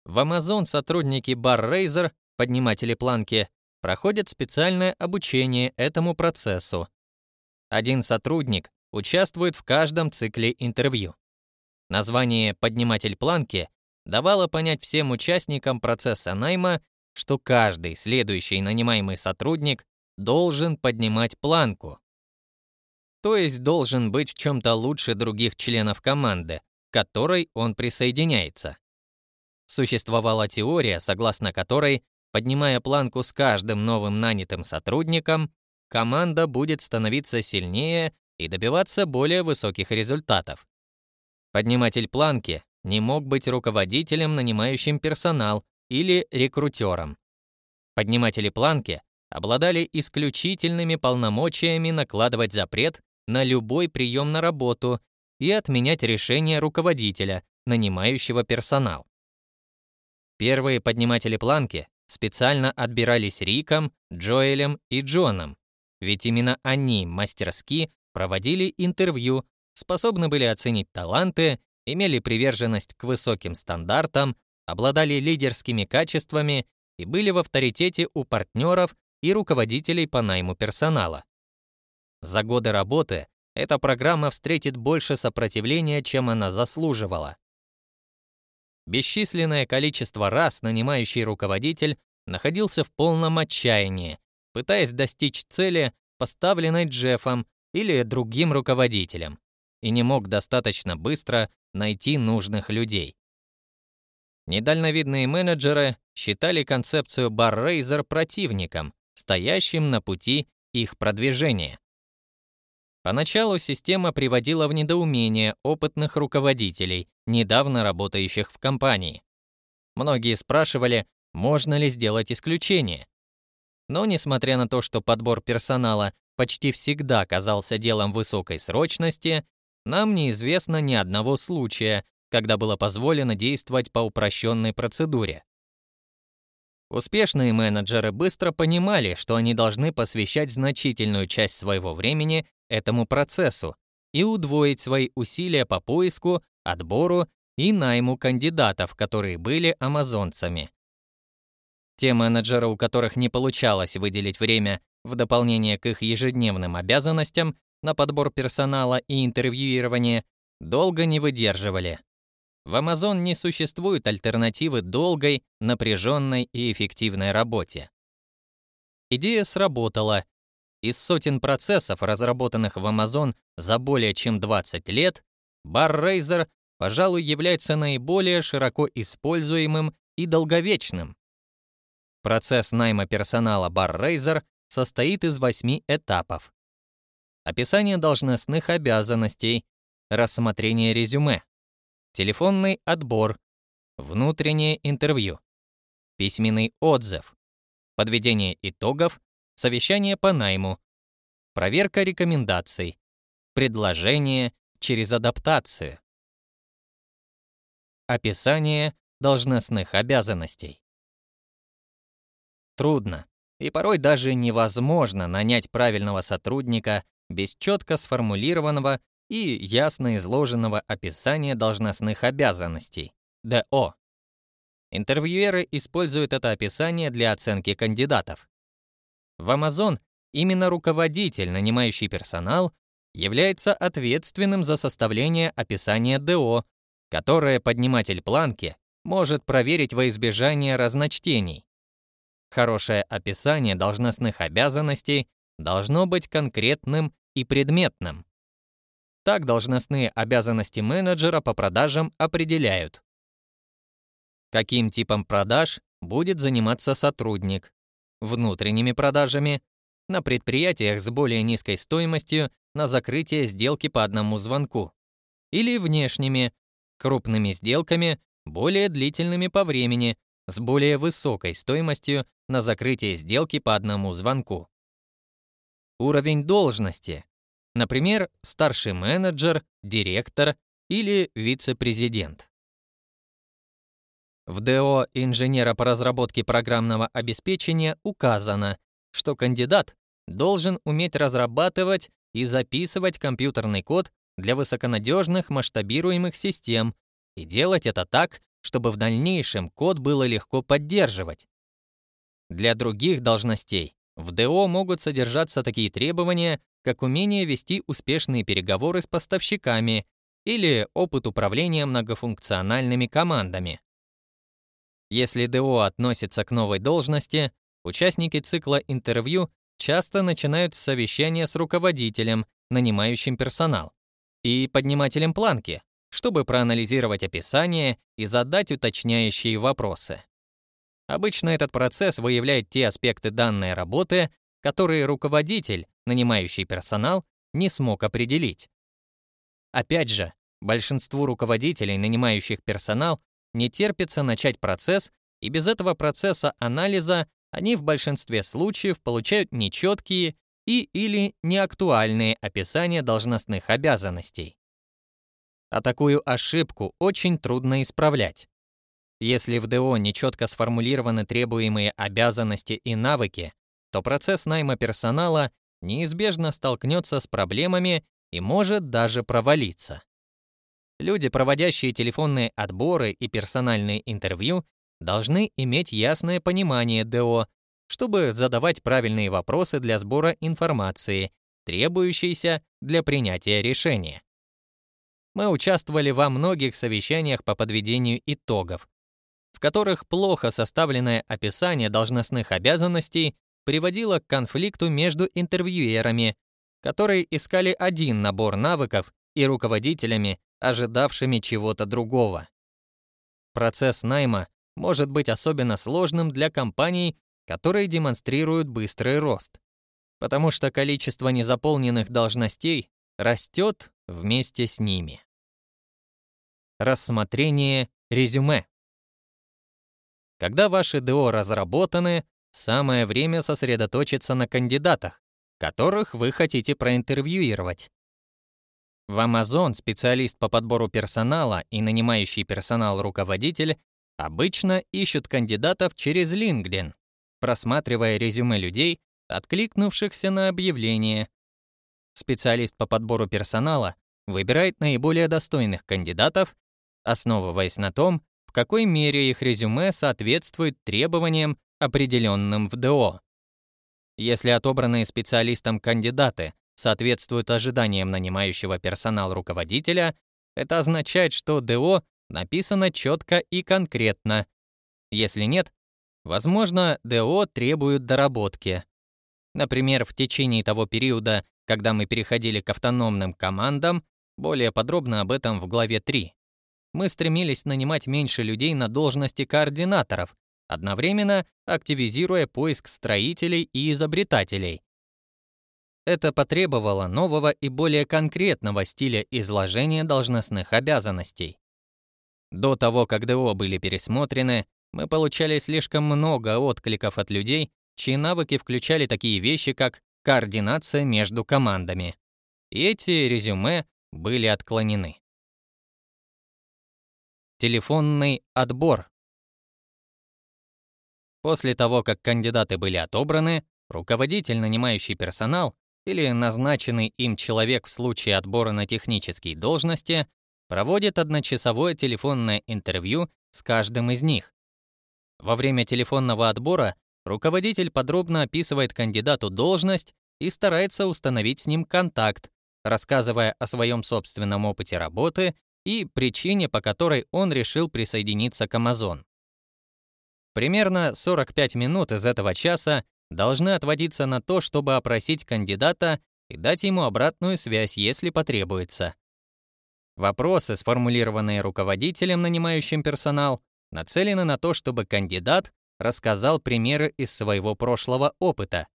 В Amazon сотрудники Bar Raiser, подниматели планки, проходят специальное обучение этому процессу. Один сотрудник участвует в каждом цикле интервью. Название «подниматель планки» давало понять всем участникам процесса найма, что каждый следующий нанимаемый сотрудник должен поднимать планку, то есть должен быть в чем-то лучше других членов команды, к которой он присоединяется. Существовала теория, согласно которой, поднимая планку с каждым новым нанятым сотрудником, команда будет становиться сильнее и добиваться более высоких результатов. Подниматель планки не мог быть руководителем, нанимающим персонал или рекрутером. Подниматели планки обладали исключительными полномочиями накладывать запрет на любой прием на работу и отменять решение руководителя, нанимающего персонал. Первые подниматели планки специально отбирались Риком, Джоэлем и Джоном, ведь именно они мастерски проводили интервью, способны были оценить таланты, имели приверженность к высоким стандартам, обладали лидерскими качествами и были в авторитете у партнеров и руководителей по найму персонала. За годы работы эта программа встретит больше сопротивления, чем она заслуживала. Бесчисленное количество раз нанимающий руководитель находился в полном отчаянии, пытаясь достичь цели, поставленной Джеффом или другим руководителем, и не мог достаточно быстро найти нужных людей. Недальновидные менеджеры считали концепцию Barraiser противником, стоящим на пути их продвижения. Поначалу система приводила в недоумение опытных руководителей, недавно работающих в компании. Многие спрашивали, можно ли сделать исключение. Но несмотря на то, что подбор персонала почти всегда казался делом высокой срочности, нам неизвестно ни одного случая, когда было позволено действовать по упрощенной процедуре. Успешные менеджеры быстро понимали, что они должны посвящать значительную часть своего времени этому процессу и удвоить свои усилия по поиску, отбору и найму кандидатов, которые были амазонцами. Те менеджеры, у которых не получалось выделить время в дополнение к их ежедневным обязанностям на подбор персонала и интервьюирование, долго не выдерживали. В Amazon не существует альтернативы долгой, напряженной и эффективной работе. Идея сработала, из сотен процессов, разработанных в Amazon за более чем 20 лет, Barraiser, пожалуй, является наиболее широко используемым и долговечным. Процесс найма персонала BarRaiser состоит из восьми этапов. Описание должностных обязанностей, рассмотрение резюме, телефонный отбор, внутреннее интервью, письменный отзыв, подведение итогов, совещание по найму, проверка рекомендаций, предложение через адаптацию. Описание должностных обязанностей. Трудно и порой даже невозможно нанять правильного сотрудника без четко сформулированного и ясно изложенного описания должностных обязанностей ДО. Интервьюеры используют это описание для оценки кандидатов. В Amazon именно руководитель, нанимающий персонал, является ответственным за составление описания ДО, которое подниматель планки может проверить во избежание разночтений. Хорошее описание должностных обязанностей должно быть конкретным и предметным. Так должностные обязанности менеджера по продажам определяют. Каким типом продаж будет заниматься сотрудник? Внутренними продажами, на предприятиях с более низкой стоимостью на закрытие сделки по одному звонку. Или внешними, крупными сделками, более длительными по времени, с более высокой стоимостью на закрытие сделки по одному звонку. Уровень должности. Например, старший менеджер, директор или вице-президент. В ДО инженера по разработке программного обеспечения указано, что кандидат должен уметь разрабатывать и записывать компьютерный код для высоконадежных масштабируемых систем и делать это так, чтобы в дальнейшем код было легко поддерживать. Для других должностей в ДО могут содержаться такие требования, как умение вести успешные переговоры с поставщиками или опыт управления многофункциональными командами. Если ДО относится к новой должности, участники цикла интервью часто начинают с совещания с руководителем, нанимающим персонал, и поднимателем планки, чтобы проанализировать описание и задать уточняющие вопросы. Обычно этот процесс выявляет те аспекты данной работы, которые руководитель, нанимающий персонал, не смог определить. Опять же, большинству руководителей, нанимающих персонал, не терпится начать процесс, и без этого процесса анализа они в большинстве случаев получают нечеткие и или неактуальные описания должностных обязанностей. А такую ошибку очень трудно исправлять. Если в ДО нечетко сформулированы требуемые обязанности и навыки, то процесс найма персонала неизбежно столкнется с проблемами и может даже провалиться. Люди, проводящие телефонные отборы и персональные интервью, должны иметь ясное понимание ДО, чтобы задавать правильные вопросы для сбора информации, требующейся для принятия решения. Мы участвовали во многих совещаниях по подведению итогов, в которых плохо составленное описание должностных обязанностей приводило к конфликту между интервьюерами, которые искали один набор навыков, и руководителями, ожидавшими чего-то другого. Процесс найма может быть особенно сложным для компаний, которые демонстрируют быстрый рост, потому что количество незаполненных должностей растет вместе с ними. Рассмотрение резюме. Когда ваши ДО разработаны, самое время сосредоточиться на кандидатах, которых вы хотите проинтервьюировать. В Amazon специалист по подбору персонала и нанимающий персонал руководитель обычно ищут кандидатов через LinkedIn, просматривая резюме людей, откликнувшихся на объявление. Специалист по подбору персонала выбирает наиболее достойных кандидатов, основываясь на том, в какой мере их резюме соответствует требованиям, определенным в ДО. Если отобранные специалистом кандидаты соответствуют ожиданиям нанимающего персонал руководителя, это означает, что ДО написано четко и конкретно. Если нет, возможно, ДО требует доработки. Например, в течение того периода, когда мы переходили к автономным командам, более подробно об этом в главе 3, мы стремились нанимать меньше людей на должности координаторов, одновременно активизируя поиск строителей и изобретателей. Это потребовало нового и более конкретного стиля изложения должностных обязанностей. До того, как ДО были пересмотрены, мы получали слишком много откликов от людей, чьи навыки включали такие вещи, как координация между командами. Эти резюме были отклонены. Телефонный отбор. После того, как кандидаты были отобраны, руководитель, нанимающий персонал, или назначенный им человек в случае отбора на технические должности проводит одночасовое телефонное интервью с каждым из них. Во время телефонного отбора руководитель подробно описывает кандидату должность и старается установить с ним контакт, рассказывая о своем собственном опыте работы и причине, по которой он решил присоединиться к Amazon. Примерно 45 минут из этого часа должны отводиться на то, чтобы опросить кандидата и дать ему обратную связь, если потребуется. Вопросы, сформулированные руководителем, нанимающим персонал, нацелены на то, чтобы кандидат рассказал примеры из своего прошлого опыта.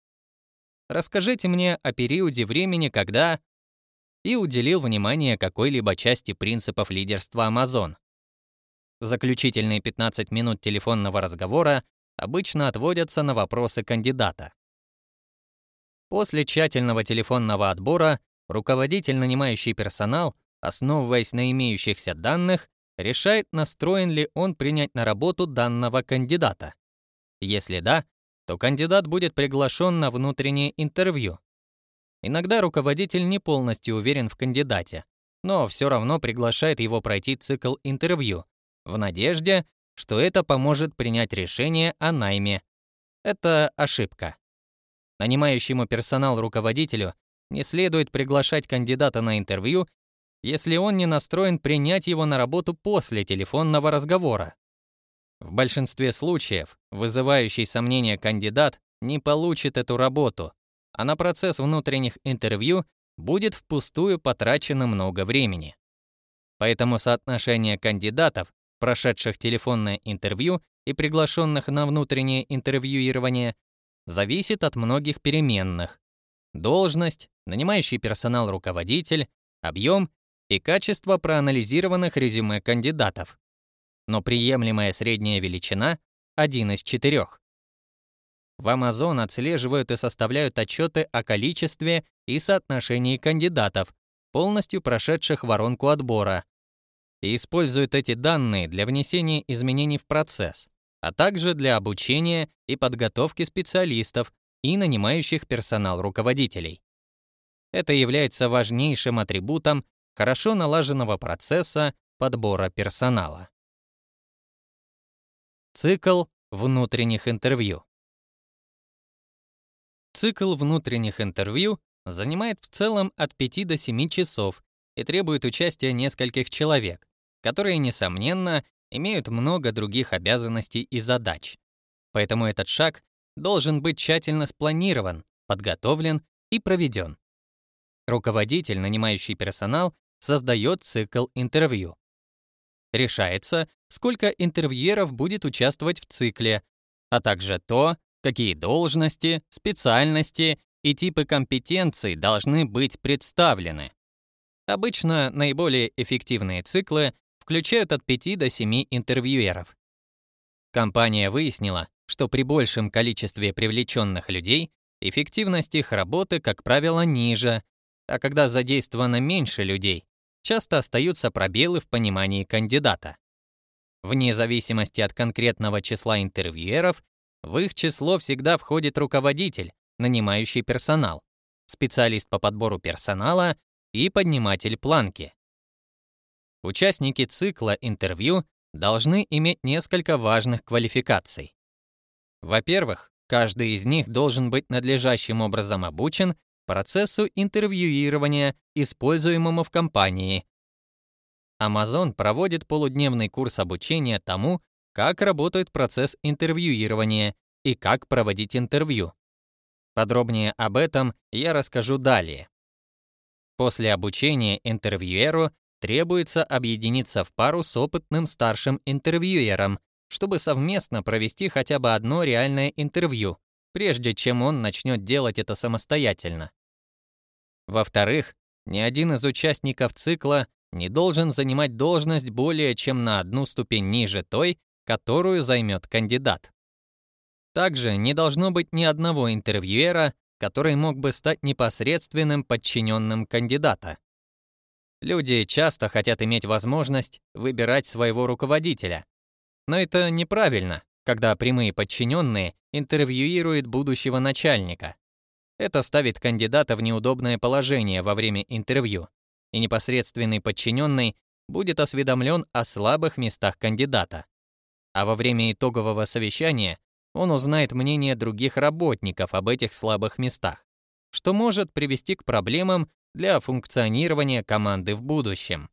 Расскажите мне о периоде времени, когда и уделил внимание какой-либо части принципов лидерства Amazon. Заключительные 15 минут телефонного разговора обычно отводятся на вопросы кандидата. После тщательного телефонного отбора руководитель, нанимающий персонал, основываясь на имеющихся данных, решает, настроен ли он принять на работу данного кандидата. Если да, то кандидат будет приглашен на внутреннее интервью. Иногда руководитель не полностью уверен в кандидате, но все равно приглашает его пройти цикл интервью, в надежде, что это поможет принять решение о найме. Это ошибка. Нанимающему персонал руководителю не следует приглашать кандидата на интервью если он не настроен принять его на работу после телефонного разговора. В большинстве случаев вызывающий сомнения кандидат не получит эту работу, а на процесс внутренних интервью будет впустую потрачено много времени. Поэтому соотношение кандидатов, прошедших телефонное интервью и приглашенных на внутреннее интервьюирование, зависит от многих переменных. Должность, нанимающий персонал руководитель, объем и качество проанализированных резюме кандидатов. Но приемлемая средняя величина — один из четырех. В Amazon отслеживают и составляют отчеты о количестве и соотношении кандидатов, полностью прошедших воронку отбора, и используют эти данные для внесения изменений в процесс, а также для обучения и подготовки специалистов и нанимающих персонал руководителей. Это является важнейшим атрибутом хорошо налаженного процесса подбора персонала. Цикл внутренних интервью. Цикл внутренних интервью занимает в целом от 5 до 7 часов и требует участия нескольких человек, которые, несомненно, имеют много других обязанностей и задач. Поэтому этот шаг должен быть тщательно спланирован, подготовлен и проведен. Руководитель, нанимающий персонал, создает цикл интервью. Решается, сколько интервьюеров будет участвовать в цикле, а также то, какие должности, специальности и типы компетенций должны быть представлены. Обычно наиболее эффективные циклы включают от 5 до 7 интервьюеров. Компания выяснила, что при большем количестве привлеченных людей эффективность их работы, как правило, ниже, а когда задействовано меньше людей, часто остаются пробелы в понимании кандидата. Вне зависимости от конкретного числа интервьюеров, в их число всегда входит руководитель, нанимающий персонал, специалист по подбору персонала и подниматель планки. Участники цикла интервью должны иметь несколько важных квалификаций. Во-первых, каждый из них должен быть надлежащим образом обучен процессу интервьюирования, используемому в компании. Amazon проводит полудневный курс обучения тому, как работает процесс интервьюирования и как проводить интервью. Подробнее об этом я расскажу далее. После обучения интервьюеру требуется объединиться в пару с опытным старшим интервьюером, чтобы совместно провести хотя бы одно реальное интервью, прежде чем он начнет делать это самостоятельно. Во-вторых, ни один из участников цикла не должен занимать должность более чем на одну ступень ниже той, которую займет кандидат. Также не должно быть ни одного интервьюера, который мог бы стать непосредственным подчиненным кандидата. Люди часто хотят иметь возможность выбирать своего руководителя. Но это неправильно, когда прямые подчиненные интервьюируют будущего начальника. Это ставит кандидата в неудобное положение во время интервью, и непосредственный подчиненный будет осведомлен о слабых местах кандидата. А во время итогового совещания он узнает мнение других работников об этих слабых местах, что может привести к проблемам для функционирования команды в будущем.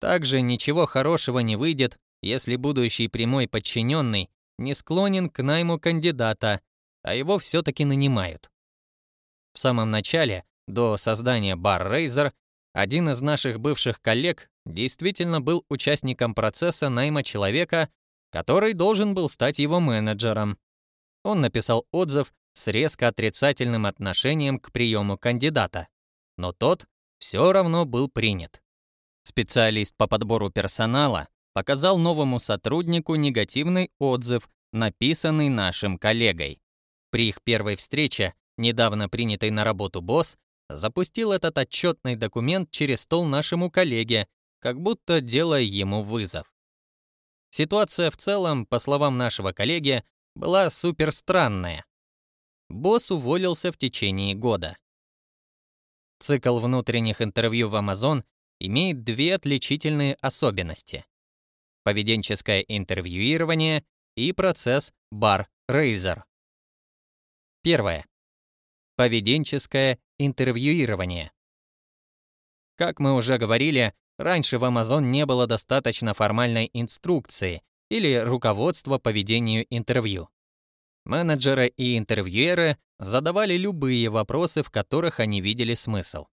Также ничего хорошего не выйдет, если будущий прямой подчиненный не склонен к найму кандидата, а его все-таки нанимают. В самом начале, до создания Bar Razer, один из наших бывших коллег действительно был участником процесса найма человека, который должен был стать его менеджером. Он написал отзыв с резко отрицательным отношением к приему кандидата, но тот все равно был принят. Специалист по подбору персонала показал новому сотруднику негативный отзыв, написанный нашим коллегой. При их первой встрече недавно принятый на работу босс запустил этот отчетный документ через стол нашему коллеге, как будто делая ему вызов. Ситуация в целом, по словам нашего коллеги, была супер странная. Босс уволился в течение года. Цикл внутренних интервью в Amazon имеет две отличительные особенности. Поведенческое интервьюирование и процесс Raiser. Первое. Поведенческое интервьюирование. Как мы уже говорили, раньше в Amazon не было достаточно формальной инструкции или руководства по ведению интервью. Менеджеры и интервьюеры задавали любые вопросы, в которых они видели смысл.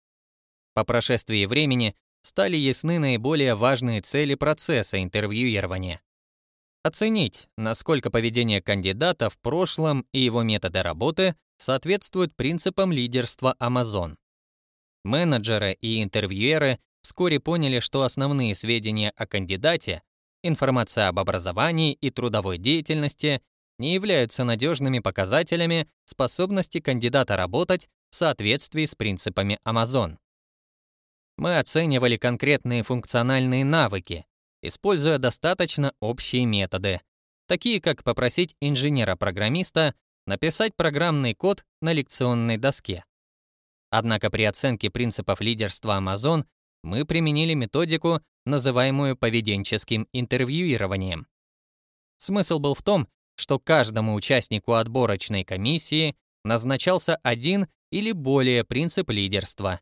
По прошествии времени стали ясны наиболее важные цели процесса интервьюирования. Оценить, насколько поведение кандидата в прошлом и его методы работы соответствуют принципам лидерства Amazon. Менеджеры и интервьюеры вскоре поняли, что основные сведения о кандидате, информация об образовании и трудовой деятельности не являются надежными показателями способности кандидата работать в соответствии с принципами Amazon. Мы оценивали конкретные функциональные навыки, используя достаточно общие методы, такие как попросить инженера-программиста написать программный код на лекционной доске. Однако при оценке принципов лидерства Amazon мы применили методику, называемую поведенческим интервьюированием. Смысл был в том, что каждому участнику отборочной комиссии назначался один или более принцип лидерства.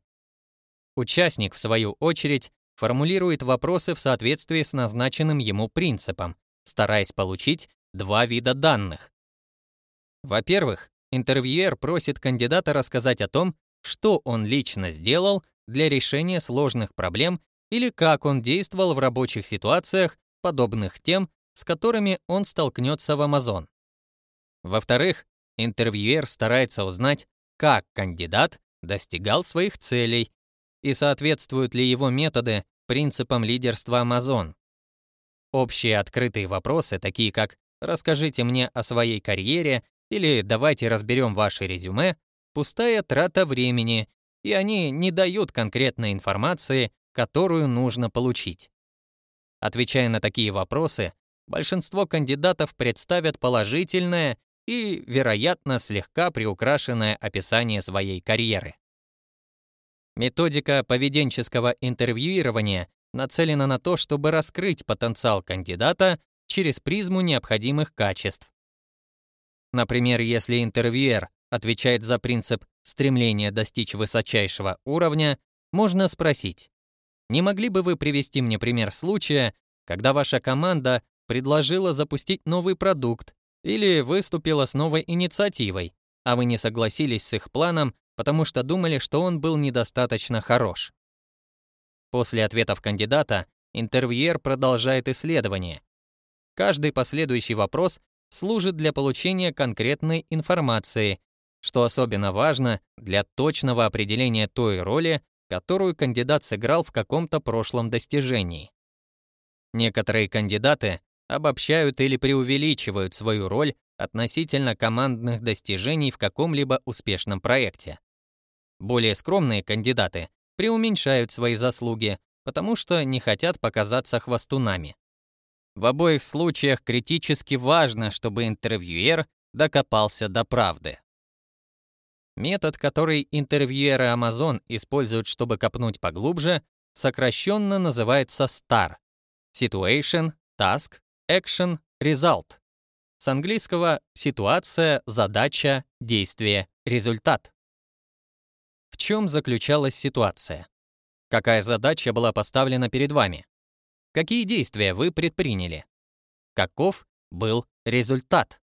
Участник, в свою очередь, формулирует вопросы в соответствии с назначенным ему принципом, стараясь получить два вида данных. Во-первых, интервьюер просит кандидата рассказать о том, что он лично сделал для решения сложных проблем или как он действовал в рабочих ситуациях, подобных тем, с которыми он столкнется в Amazon. Во-вторых, интервьюер старается узнать, как кандидат достигал своих целей и соответствуют ли его методы принципам лидерства Amazon. Общие открытые вопросы, такие как «расскажите мне о своей карьере» или «давайте разберем ваше резюме», пустая трата времени, и они не дают конкретной информации, которую нужно получить. Отвечая на такие вопросы, большинство кандидатов представят положительное и, вероятно, слегка приукрашенное описание своей карьеры. Методика поведенческого интервьюирования нацелена на то, чтобы раскрыть потенциал кандидата через призму необходимых качеств. Например, если интервьюер отвечает за принцип стремления достичь высочайшего уровня, можно спросить, не могли бы вы привести мне пример случая, когда ваша команда предложила запустить новый продукт или выступила с новой инициативой, а вы не согласились с их планом потому что думали, что он был недостаточно хорош. После ответов кандидата интервьюер продолжает исследование. каждый последующий вопрос служит для получения конкретной информации, что особенно важно для точного определения той роли, которую кандидат сыграл в каком-то прошлом достижении. Некоторые кандидаты обобщают или преувеличивают свою роль относительно командных достижений в каком-либо успешном проекте. Более скромные кандидаты преуменьшают свои заслуги, потому что не хотят показаться хвостунами. В обоих случаях критически важно, чтобы интервьюер докопался до правды. Метод, который интервьюеры Amazon используют, чтобы копнуть поглубже, сокращенно называется STAR – Situation, Task, Action, Result. С английского «ситуация», «задача», «действие», «результат». В чем заключалась ситуация? Какая задача была поставлена перед вами? Какие действия вы предприняли? Каков был результат?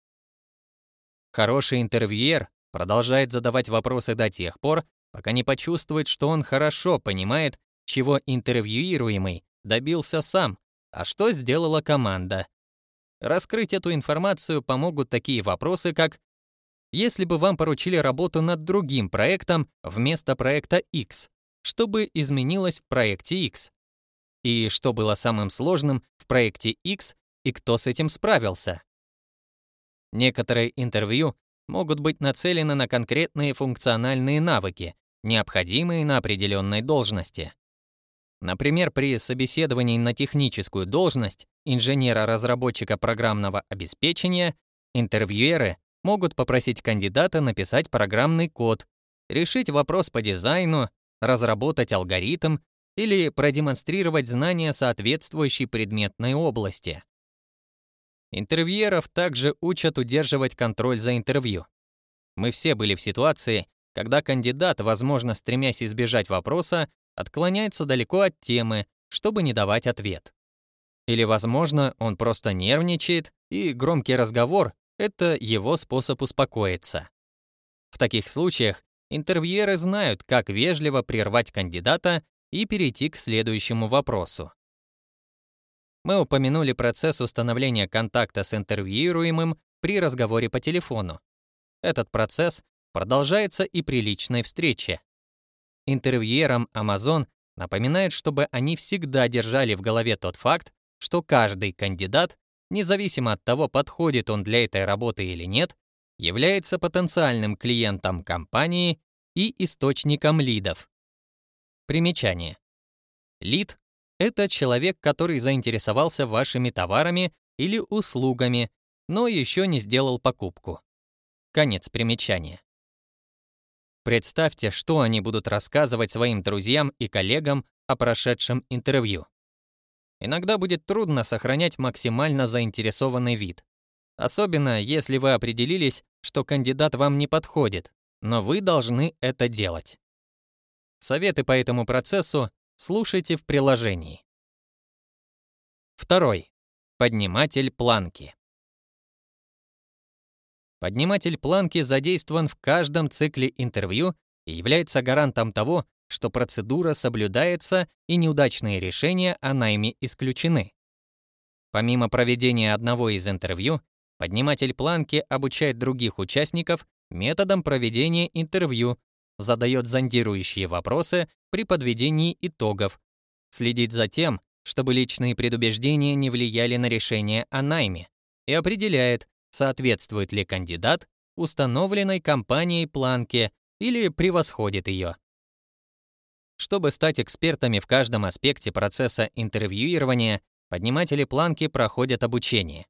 Хороший интервьюер продолжает задавать вопросы до тех пор, пока не почувствует, что он хорошо понимает, чего интервьюируемый добился сам, а что сделала команда. Раскрыть эту информацию помогут такие вопросы, как если бы вам поручили работу над другим проектом вместо проекта X, что бы изменилось в проекте X? И что было самым сложным в проекте X и кто с этим справился? Некоторые интервью могут быть нацелены на конкретные функциональные навыки, необходимые на определенной должности. Например, при собеседовании на техническую должность инженера-разработчика программного обеспечения интервьюеры могут попросить кандидата написать программный код, решить вопрос по дизайну, разработать алгоритм или продемонстрировать знания соответствующей предметной области. Интервьюеров также учат удерживать контроль за интервью. Мы все были в ситуации, когда кандидат, возможно, стремясь избежать вопроса, отклоняется далеко от темы, чтобы не давать ответ. Или, возможно, он просто нервничает, и громкий разговор это его способ успокоиться. В таких случаях интервьюеры знают, как вежливо прервать кандидата и перейти к следующему вопросу. Мы упомянули процесс установления контакта с интервьюируемым при разговоре по телефону. Этот процесс продолжается и при личной встрече. Интервьюерам Amazon напоминает, чтобы они всегда держали в голове тот факт, что каждый кандидат независимо от того, подходит он для этой работы или нет, является потенциальным клиентом компании и источником лидов. Примечание. Лид — это человек, который заинтересовался вашими товарами или услугами, но еще не сделал покупку. Конец примечания. Представьте, что они будут рассказывать своим друзьям и коллегам о прошедшем интервью. Иногда будет трудно сохранять максимально заинтересованный вид. Особенно, если вы определились, что кандидат вам не подходит, но вы должны это делать. Советы по этому процессу слушайте в приложении. Второй. Подниматель планки. Подниматель планки задействован в каждом цикле интервью и является гарантом того, что процедура соблюдается и неудачные решения о найме исключены. Помимо проведения одного из интервью, подниматель планки обучает других участников методам проведения интервью, задает зондирующие вопросы при подведении итогов, следит за тем, чтобы личные предубеждения не влияли на решение о найме, и определяет, соответствует ли кандидат установленной компанией планке или превосходит ее. Чтобы стать экспертами в каждом аспекте процесса интервьюирования, подниматели планки проходят обучение.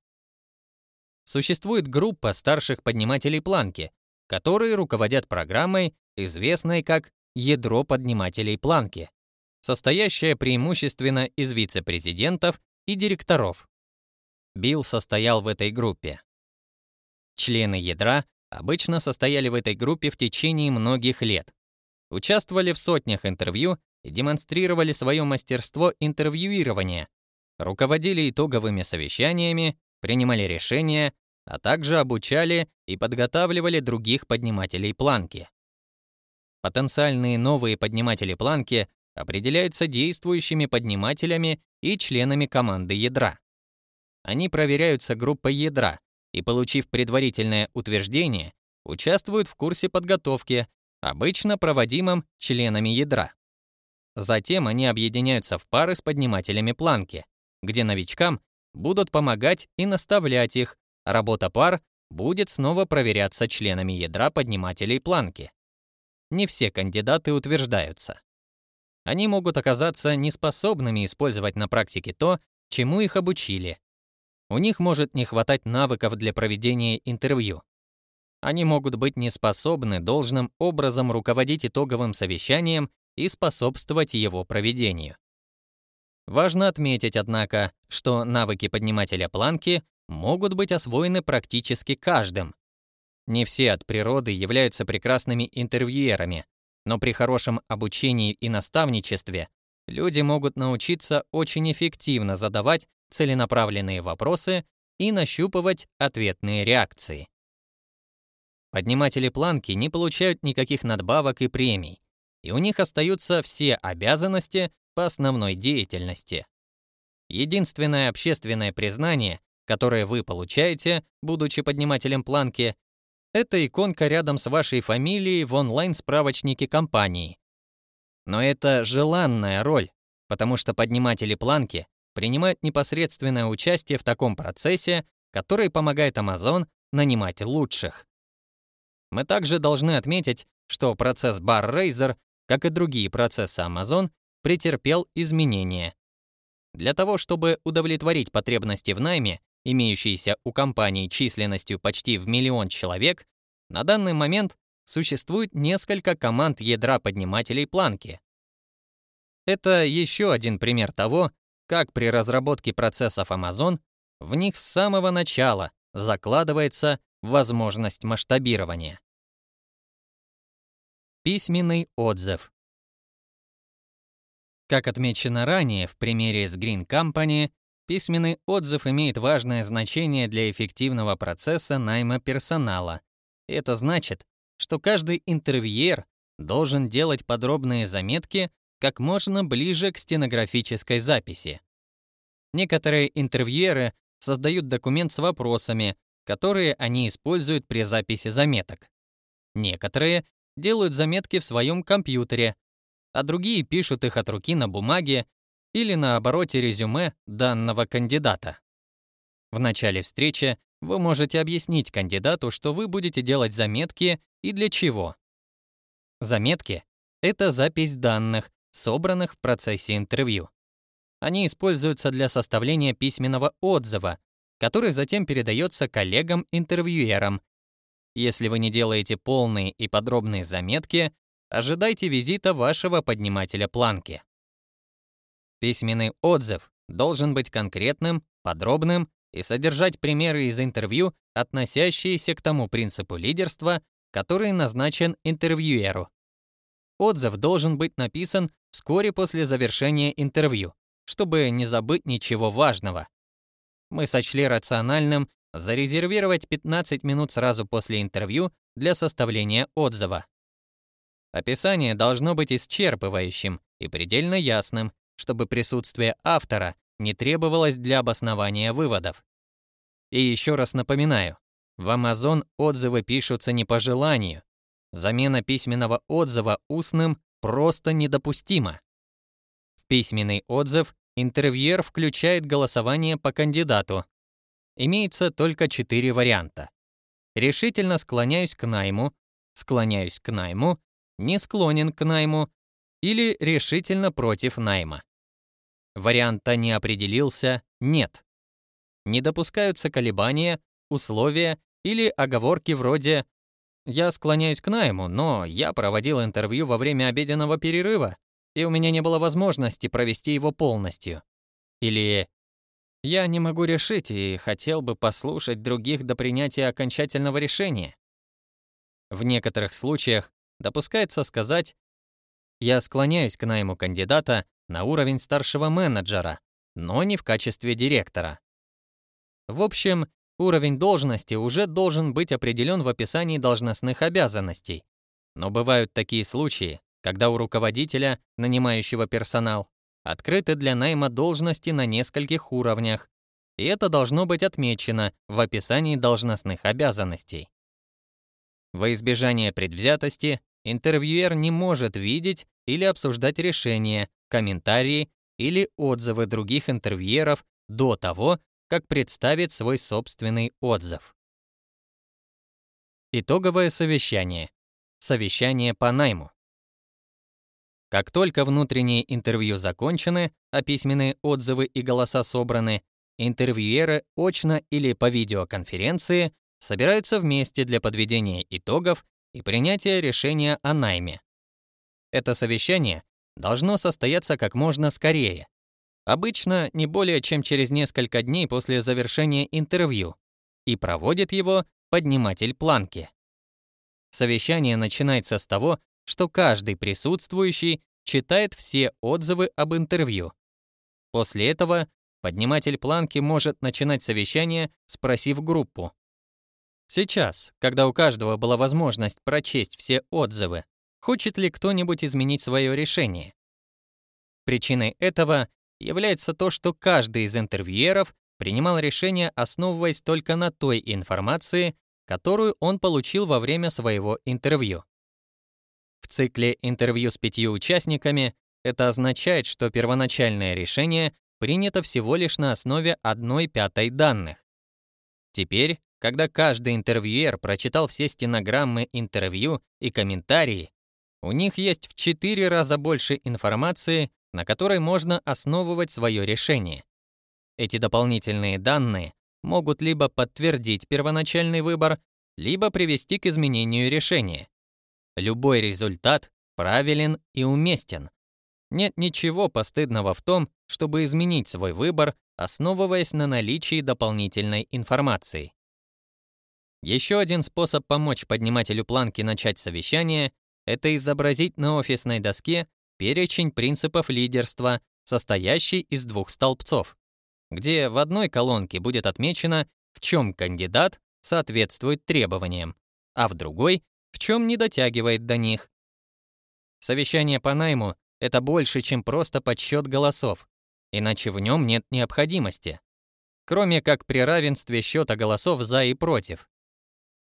Существует группа старших поднимателей планки, которые руководят программой, известной как «Ядро поднимателей планки», состоящая преимущественно из вице-президентов и директоров. Билл состоял в этой группе. Члены ядра обычно состояли в этой группе в течение многих лет, участвовали в сотнях интервью и демонстрировали свое мастерство интервьюирования, руководили итоговыми совещаниями, принимали решения, а также обучали и подготавливали других поднимателей планки. Потенциальные новые подниматели планки определяются действующими поднимателями и членами команды ядра. они проверяются группой ядра и, получив предварительное утверждение, участвуют в курсе подготовки, обычно проводимом членами ядра. Затем они объединяются в пары с поднимателями планки, где новичкам будут помогать и наставлять их, а работа пар будет снова проверяться членами ядра поднимателей планки. Не все кандидаты утверждаются. Они могут оказаться неспособными использовать на практике то, чему их обучили. У них может не хватать навыков для проведения интервью. Они могут быть неспособны должным образом руководить итоговым совещанием и способствовать его проведению. Важно отметить, однако, что навыки поднимателя планки могут быть освоены практически каждым. Не все от природы являются прекрасными интервьюерами, но при хорошем обучении и наставничестве люди могут научиться очень эффективно задавать целенаправленные вопросы и нащупывать ответные реакции. Подниматели планки не получают никаких надбавок и премий, и у них остаются все обязанности по основной деятельности. Единственное общественное признание, которое вы получаете, будучи поднимателем планки, это иконка рядом с вашей фамилией в онлайн-справочнике компании. Но это желанная роль, потому что подниматели планки принимают непосредственное участие в таком процессе, который помогает Amazon нанимать лучших. Мы также должны отметить, что процесс Bar Raiser, как и другие процессы Amazon, претерпел изменения. Для того, чтобы удовлетворить потребности в найме, имеющиеся у компании численностью почти в миллион человек, на данный момент существует несколько команд ядра поднимателей планки. Это еще один пример того, как при разработке процессов Amazon в них с самого начала закладывается возможность масштабирования. Письменный отзыв. Как отмечено ранее в примере с Green Company, письменный отзыв имеет важное значение для эффективного процесса найма персонала. Это значит, что каждый интервьюер должен делать подробные заметки как можно ближе к стенографической записи. Некоторые интервьюеры создают документ с вопросами, которые они используют при записи заметок. Некоторые делают заметки в своем компьютере, а другие пишут их от руки на бумаге или на обороте резюме данного кандидата. В начале встречи вы можете объяснить кандидату, что вы будете делать заметки и для чего. Заметки — это запись данных, собранных в процессе интервью. Они используются для составления письменного отзыва, который затем передается коллегам-интервьюерам. Если вы не делаете полные и подробные заметки, ожидайте визита вашего поднимателя планки. Письменный отзыв должен быть конкретным, подробным и содержать примеры из интервью, относящиеся к тому принципу лидерства, который назначен интервьюеру. Отзыв должен быть написан вскоре после завершения интервью, чтобы не забыть ничего важного. Мы сочли рациональным зарезервировать 15 минут сразу после интервью для составления отзыва. Описание должно быть исчерпывающим и предельно ясным, чтобы присутствие автора не требовалось для обоснования выводов. И еще раз напоминаю, в Amazon отзывы пишутся не по желанию. Замена письменного отзыва устным просто недопустима. В письменный отзыв интервьюер включает голосование по кандидату. Имеется только четыре варианта. Решительно склоняюсь к найму, склоняюсь к найму не склонен к найму или решительно против найма. Варианта не определился нет. Не допускаются колебания, условия или оговорки вроде «Я склоняюсь к найму, но я проводил интервью во время обеденного перерыва, и у меня не было возможности провести его полностью». Или «Я не могу решить и хотел бы послушать других до принятия окончательного решения». В некоторых случаях допускается сказать «Я склоняюсь к найму кандидата на уровень старшего менеджера, но не в качестве директора». В общем, уровень должности уже должен быть определен в описании должностных обязанностей. Но бывают такие случаи, когда у руководителя, нанимающего персонал, открыты для найма должности на нескольких уровнях, и это должно быть отмечено в описании должностных обязанностей. Во избежание предвзятости интервьюер не может видеть или обсуждать решения, комментарии или отзывы других интервьюеров до того, как представит свой собственный отзыв. Итоговое совещание. Совещание по найму. Как только внутренние интервью закончены, а письменные отзывы и голоса собраны, интервьюеры очно или по видеоконференции собираются вместе для подведения итогов и принятия решения о найме. Это совещание должно состояться как можно скорее. Обычно не более чем через несколько дней после завершения интервью, и проводит его подниматель планки. Совещание начинается с того, что каждый присутствующий читает все отзывы об интервью. После этого подниматель планки может начинать совещание, спросив группу. Сейчас, когда у каждого была возможность прочесть все отзывы, хочет ли кто-нибудь изменить свое решение? Причиной этого является то, что каждый из интервьюеров принимал решение, основываясь только на той информации, которую он получил во время своего интервью. В цикле интервью с пятью участниками это означает, что первоначальное решение принято всего лишь на основе одной пятой данных. Теперь, когда каждый интервьюер прочитал все стенограммы интервью и комментарии, у них есть в четыре раза больше информации, на которой можно основывать свое решение. Эти дополнительные данные могут либо подтвердить первоначальный выбор, либо привести к изменению решения. Любой результат правилен и уместен. Нет ничего постыдного в том, чтобы изменить свой выбор, основываясь на наличии дополнительной информации. Еще один способ помочь поднимателю планки начать совещание — это изобразить на офисной доске перечень принципов лидерства, состоящий из двух столбцов, где в одной колонке будет отмечено, в чем кандидат соответствует требованиям, а в другой в чем не дотягивает до них. Совещание по найму — это больше, чем просто подсчет голосов, иначе в нем нет необходимости, кроме как при равенстве счета голосов за и против.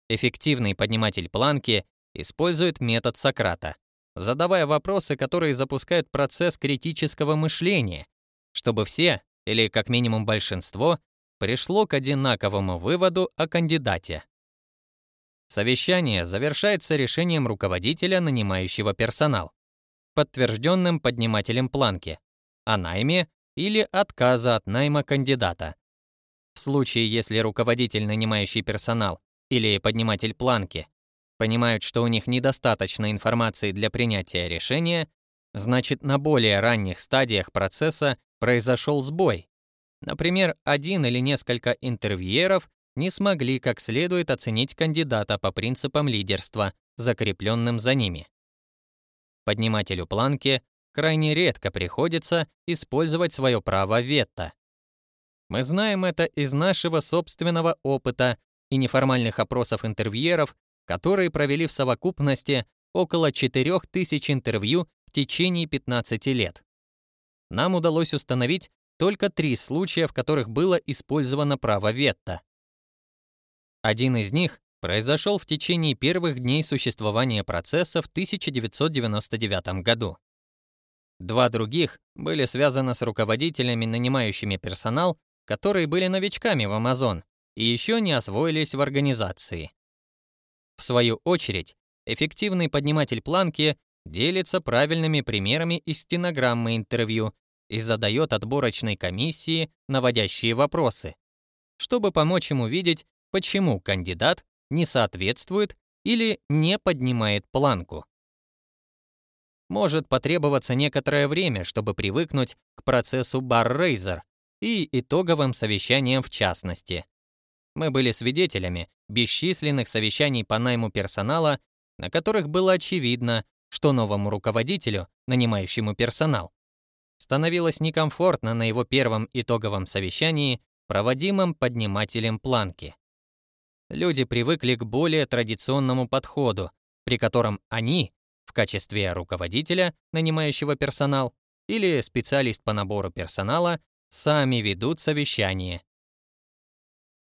Эффективный подниматель планки использует метод Сократа, задавая вопросы, которые запускают процесс критического мышления, чтобы все, или как минимум большинство, пришло к одинаковому выводу о кандидате. Совещание завершается решением руководителя, нанимающего персонал, подтвержденным поднимателем планки, о найме или отказа от найма кандидата. В случае, если руководитель, нанимающий персонал, или подниматель планки понимают, что у них недостаточно информации для принятия решения, значит, на более ранних стадиях процесса произошел сбой. Например, один или несколько интервьюеров не смогли как следует оценить кандидата по принципам лидерства, закрепленным за ними. Поднимателю планки крайне редко приходится использовать свое право вето. Мы знаем это из нашего собственного опыта и неформальных опросов интервьюеров, которые провели в совокупности около 4000 интервью в течение 15 лет. Нам удалось установить только три случая, в которых было использовано право вето. Один из них произошел в течение первых дней существования процесса в 1999 году. Два других были связаны с руководителями, нанимающими персонал, которые были новичками в Amazon и еще не освоились в организации. В свою очередь, эффективный подниматель планки делится правильными примерами из стенограммы интервью и задает отборочной комиссии наводящие вопросы, чтобы помочь ему видеть, почему кандидат не соответствует или не поднимает планку. Может потребоваться некоторое время, чтобы привыкнуть к процессу Barraiser и итоговым совещаниям в частности. Мы были свидетелями бесчисленных совещаний по найму персонала, на которых было очевидно, что новому руководителю, нанимающему персонал, становилось некомфортно на его первом итоговом совещании, проводимом поднимателем планки. Люди привыкли к более традиционному подходу, при котором они, в качестве руководителя, нанимающего персонал, или специалист по набору персонала, сами ведут совещание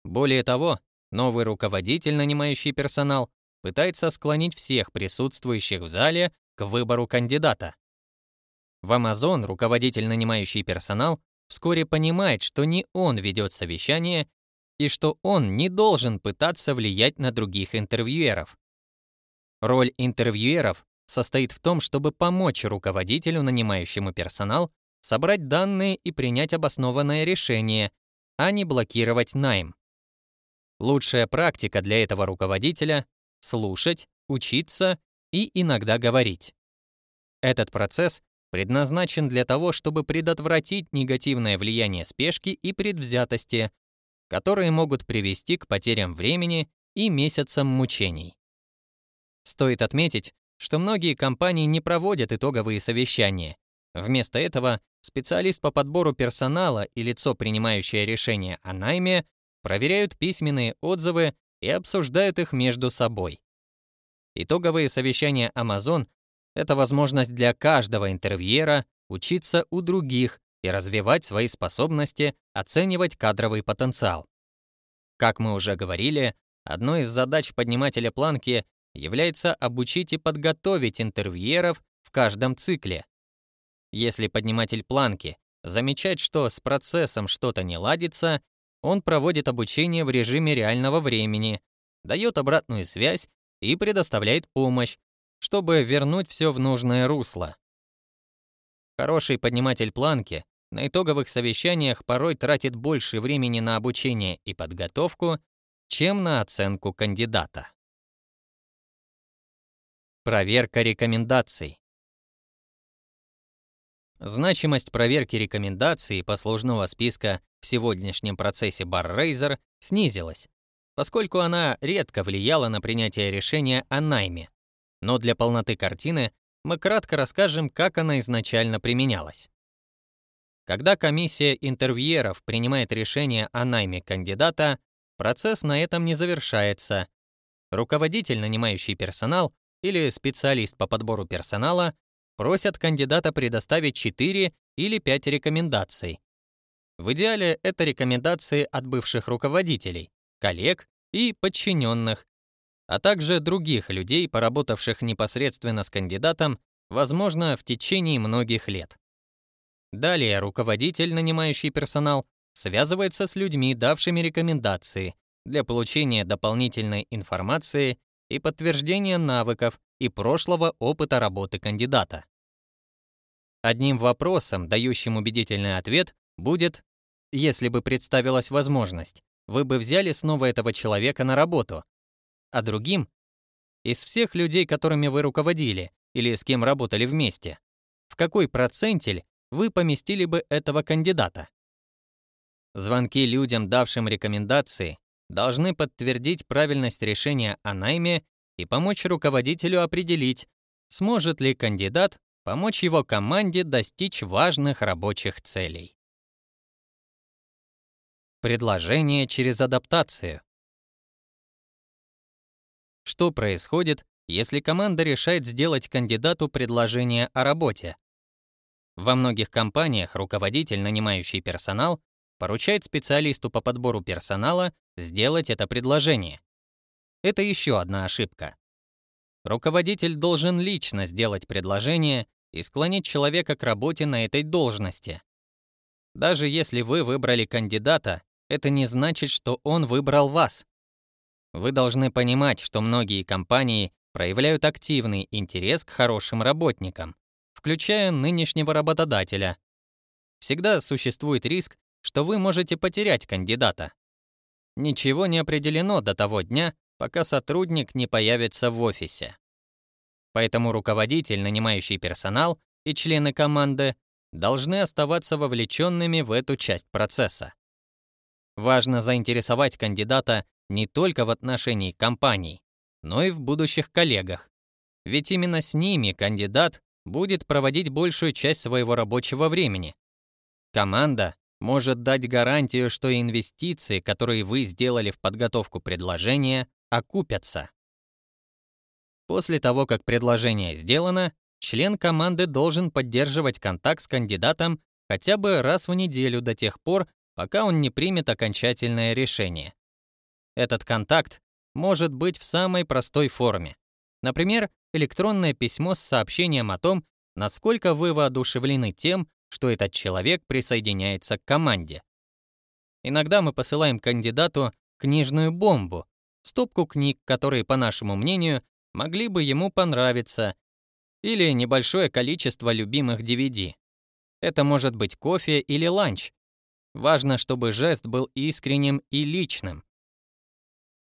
Более того, новый руководитель, нанимающий персонал, пытается склонить всех присутствующих в зале к выбору кандидата. В Amazon руководитель, нанимающий персонал, вскоре понимает, что не он ведет совещание и что он не должен пытаться влиять на других интервьюеров. Роль интервьюеров состоит в том, чтобы помочь руководителю, нанимающему персонал, собрать данные и принять обоснованное решение, а не блокировать найм. Лучшая практика для этого руководителя — слушать, учиться и иногда говорить. Этот процесс предназначен для того, чтобы предотвратить негативное влияние спешки и предвзятости, которые могут привести к потерям времени и месяцам мучений. Стоит отметить, что многие компании не проводят итоговые совещания. Вместо этого специалист по подбору персонала и лицо, принимающее решение о найме, проверяют письменные отзывы и обсуждают их между собой. Итоговые совещания Amazon — это возможность для каждого интервьюера учиться у других и развивать свои способности оценивать кадровый потенциал. Как мы уже говорили, одной из задач поднимателя планки является обучить и подготовить интервьюеров в каждом цикле. Если подниматель планки замечает, что с процессом что-то не ладится, он проводит обучение в режиме реального времени, дает обратную связь и предоставляет помощь, чтобы вернуть все в нужное русло. Хороший подниматель планки на итоговых совещаниях порой тратит больше времени на обучение и подготовку, чем на оценку кандидата. Проверка рекомендаций. Значимость проверки рекомендаций послужного списка в сегодняшнем процессе Barraiser снизилась, поскольку она редко влияла на принятие решения о найме. Но для полноты картины мы кратко расскажем, как она изначально применялась. Когда комиссия интервьюеров принимает решение о найме кандидата, процесс на этом не завершается. Руководитель, нанимающий персонал, или специалист по подбору персонала просят кандидата предоставить 4 или 5 рекомендаций. В идеале это рекомендации от бывших руководителей, коллег и подчиненных, а также других людей, поработавших непосредственно с кандидатом, возможно, в течение многих лет. Далее руководитель, нанимающий персонал, связывается с людьми, давшими рекомендации, для получения дополнительной информации и подтверждения навыков и прошлого опыта работы кандидата. Одним вопросом, дающим убедительный ответ, будет «Если бы представилась возможность, вы бы взяли снова этого человека на работу», а другим «Из всех людей, которыми вы руководили или с кем работали вместе, в какой процентель вы поместили бы этого кандидата. Звонки людям, давшим рекомендации, должны подтвердить правильность решения о найме и помочь руководителю определить, сможет ли кандидат помочь его команде достичь важных рабочих целей. Предложение через адаптацию. Что происходит, если команда решает сделать кандидату предложение о работе? Во многих компаниях руководитель, нанимающий персонал, поручает специалисту по подбору персонала сделать это предложение. Это еще одна ошибка. Руководитель должен лично сделать предложение и склонить человека к работе на этой должности. Даже если вы выбрали кандидата, это не значит, что он выбрал вас. Вы должны понимать, что многие компании проявляют активный интерес к хорошим работникам, включая нынешнего работодателя. Всегда существует риск, что вы можете потерять кандидата. Ничего не определено до того дня, пока сотрудник не появится в офисе. Поэтому руководитель, нанимающий персонал и члены команды должны оставаться вовлеченными в эту часть процесса. Важно заинтересовать кандидата не только в отношении компаний, но и в будущих коллегах. Ведь именно с ними кандидат будет проводить большую часть своего рабочего времени. Команда может дать гарантию, что инвестиции, которые вы сделали в подготовку предложения, окупятся. После того, как предложение сделано, член команды должен поддерживать контакт с кандидатом хотя бы раз в неделю до тех пор, пока он не примет окончательное решение. Этот контакт может быть в самой простой форме. Например, электронное письмо с сообщением о том, насколько вы воодушевлены тем, что этот человек присоединяется к команде. Иногда мы посылаем кандидату книжную бомбу, стопку книг, которые, по нашему мнению, могли бы ему понравиться, или небольшое количество любимых DVD. Это может быть кофе или ланч. Важно, чтобы жест был искренним и личным.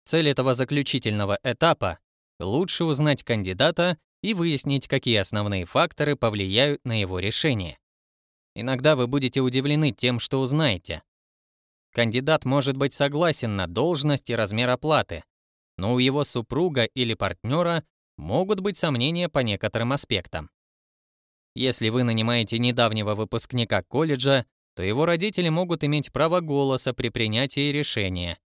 Цель этого заключительного этапа — лучше узнать кандидата и выяснить, какие основные факторы повлияют на его решение. Иногда вы будете удивлены тем, что узнаете. Кандидат может быть согласен на должность и размер оплаты, но у его супруга или партнера могут быть сомнения по некоторым аспектам. Если вы нанимаете недавнего выпускника колледжа, то его родители могут иметь право голоса при принятии решения.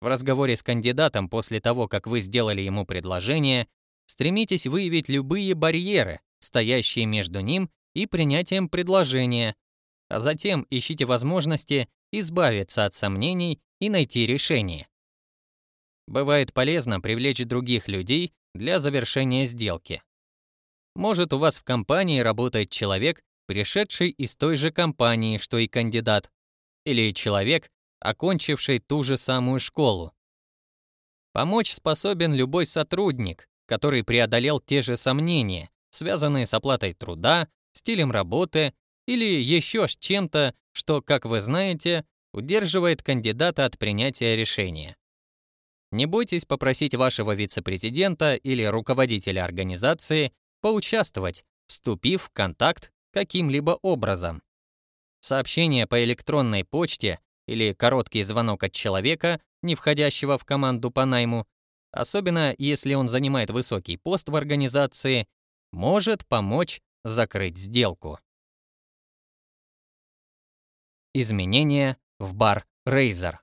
В разговоре с кандидатом после того, как вы сделали ему предложение, стремитесь выявить любые барьеры, стоящие между ним и принятием предложения, а затем ищите возможности избавиться от сомнений и найти решение. Бывает полезно привлечь других людей для завершения сделки. Может, у вас в компании работает человек, пришедший из той же компании, что и кандидат, или человек, окончивший ту же самую школу. Помочь способен любой сотрудник, который преодолел те же сомнения, связанные с оплатой труда, стилем работы или еще с чем-то, что, как вы знаете, удерживает кандидата от принятия решения. Не бойтесь попросить вашего вице-президента или руководителя организации поучаствовать, вступив в контакт каким-либо образом. Сообщение по электронной почте или короткий звонок от человека, не входящего в команду по найму, особенно если он занимает высокий пост в организации, может помочь закрыть сделку. Изменения в бар Razer.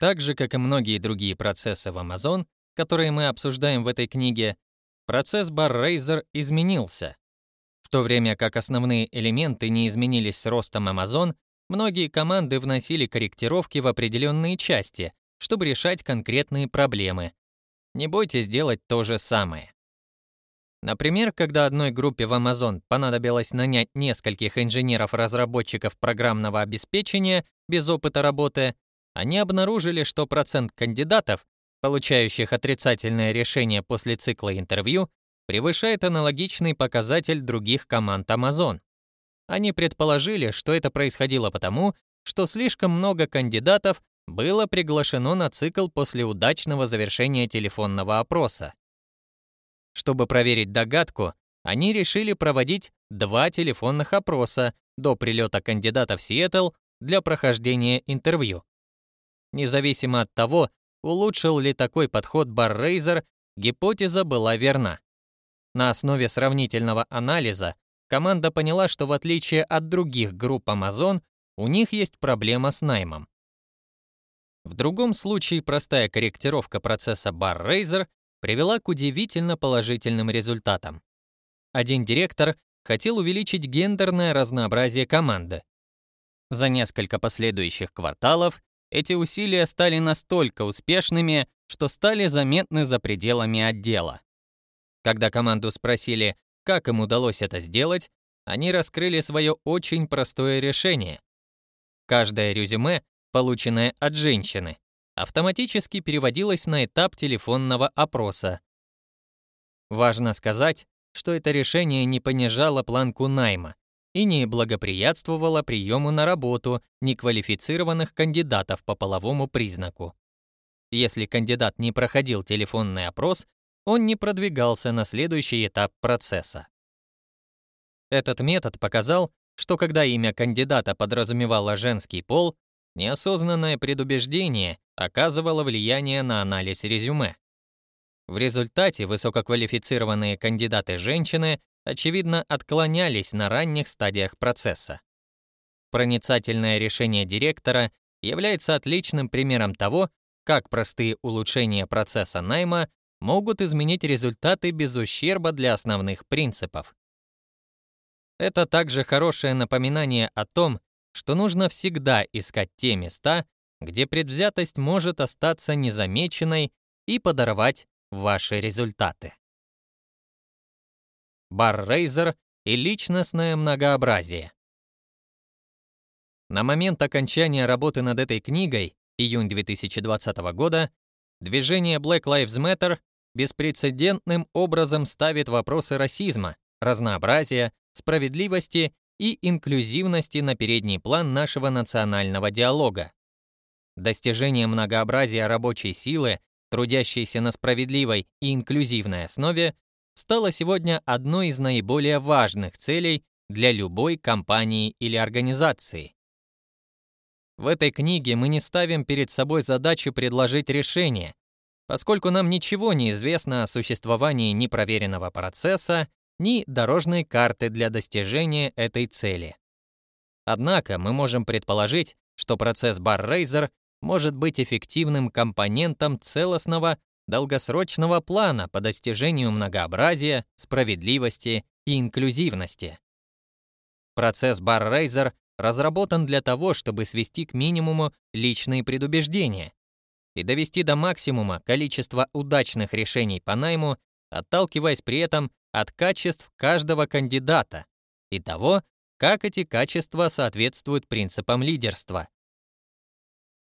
Так же, как и многие другие процессы в Amazon, которые мы обсуждаем в этой книге, процесс бар Razer изменился. В то время как основные элементы не изменились с ростом Amazon, многие команды вносили корректировки в определенные части, чтобы решать конкретные проблемы. Не бойтесь делать то же самое. Например, когда одной группе в Amazon понадобилось нанять нескольких инженеров-разработчиков программного обеспечения без опыта работы, они обнаружили, что процент кандидатов, получающих отрицательное решение после цикла интервью, превышает аналогичный показатель других команд Amazon. Они предположили, что это происходило потому, что слишком много кандидатов было приглашено на цикл после удачного завершения телефонного опроса. Чтобы проверить догадку, они решили проводить два телефонных опроса до прилета кандидата в Сиэтл для прохождения интервью. Независимо от того, улучшил ли такой подход Баррейзер, гипотеза была верна. На основе сравнительного анализа команда поняла, что в отличие от других групп Amazon, у них есть проблема с наймом. В другом случае простая корректировка процесса Barraiser привела к удивительно положительным результатам. Один директор хотел увеличить гендерное разнообразие команды. За несколько последующих кварталов эти усилия стали настолько успешными, что стали заметны за пределами отдела. Когда команду спросили, как им удалось это сделать, они раскрыли свое очень простое решение. Каждое резюме, полученное от женщины, автоматически переводилось на этап телефонного опроса. Важно сказать, что это решение не понижало планку найма и не благоприятствовало приему на работу неквалифицированных кандидатов по половому признаку. Если кандидат не проходил телефонный опрос, он не продвигался на следующий этап процесса. Этот метод показал, что когда имя кандидата подразумевало женский пол, неосознанное предубеждение оказывало влияние на анализ резюме. В результате высококвалифицированные кандидаты-женщины очевидно отклонялись на ранних стадиях процесса. Проницательное решение директора является отличным примером того, как простые улучшения процесса найма могут изменить результаты без ущерба для основных принципов. Это также хорошее напоминание о том, что нужно всегда искать те места, где предвзятость может остаться незамеченной и подорвать ваши результаты. Бар-рейзер и личностное многообразие. На момент окончания работы над этой книгой, июнь 2020 года, движение Black Lives Matter беспрецедентным образом ставит вопросы расизма, разнообразия, справедливости и инклюзивности на передний план нашего национального диалога. Достижение многообразия рабочей силы, трудящейся на справедливой и инклюзивной основе, стало сегодня одной из наиболее важных целей для любой компании или организации. В этой книге мы не ставим перед собой задачу предложить решение, поскольку нам ничего не известно о существовании непроверенного процесса, ни дорожной карты для достижения этой цели. Однако мы можем предположить, что процесс Bar-Raiser может быть эффективным компонентом целостного долгосрочного плана по достижению многообразия, справедливости и инклюзивности. Процесс Bar-Raiser разработан для того, чтобы свести к минимуму личные предубеждения и довести до максимума количество удачных решений по найму, отталкиваясь при этом от качеств каждого кандидата и того, как эти качества соответствуют принципам лидерства.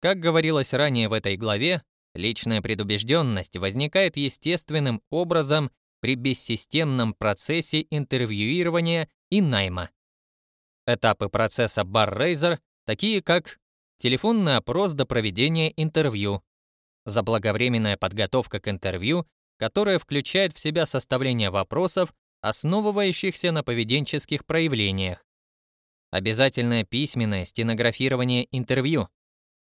Как говорилось ранее в этой главе, личная предубежденность возникает естественным образом при бессистемном процессе интервьюирования и найма. Этапы процесса Bar-Raiser такие как телефонный опрос до проведения интервью, заблаговременная подготовка к интервью которая включает в себя составление вопросов, основывающихся на поведенческих проявлениях, обязательное письменное стенографирование интервью,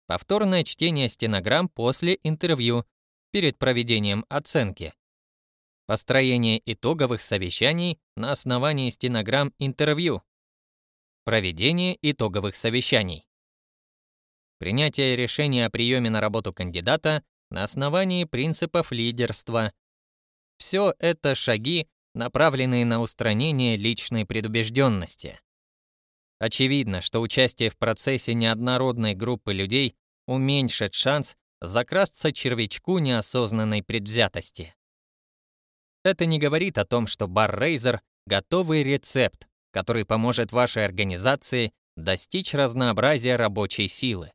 повторное чтение стенограмм после интервью перед проведением оценки, построение итоговых совещаний на основании стенограмм интервью, проведение итоговых совещаний, принятие решения о приеме на работу кандидата на основании принципов лидерства. Все это шаги, направленные на устранение личной предубежденности. Очевидно, что участие в процессе неоднородной группы людей уменьшит шанс закрасться червячку неосознанной предвзятости. Это не говорит о том, что Bar-Raiser — готовый рецепт, который поможет вашей организации достичь разнообразия рабочей силы.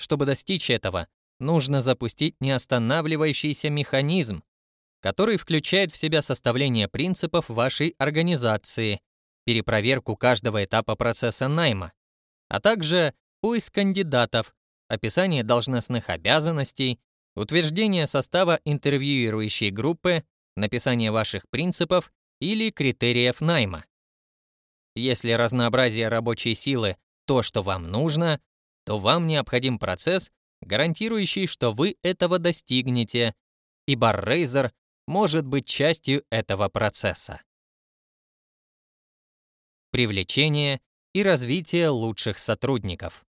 Чтобы достичь этого, нужно запустить неостанавливающийся механизм, который включает в себя составление принципов вашей организации, перепроверку каждого этапа процесса найма, а также поиск кандидатов, описание должностных обязанностей, утверждение состава интервьюирующей группы, написание ваших принципов или критериев найма. Если разнообразие рабочей силы — то, что вам нужно, то вам необходим процесс, гарантирующий, что вы этого достигнете, и Barraiser может быть частью этого процесса. Привлечение и развитие лучших сотрудников.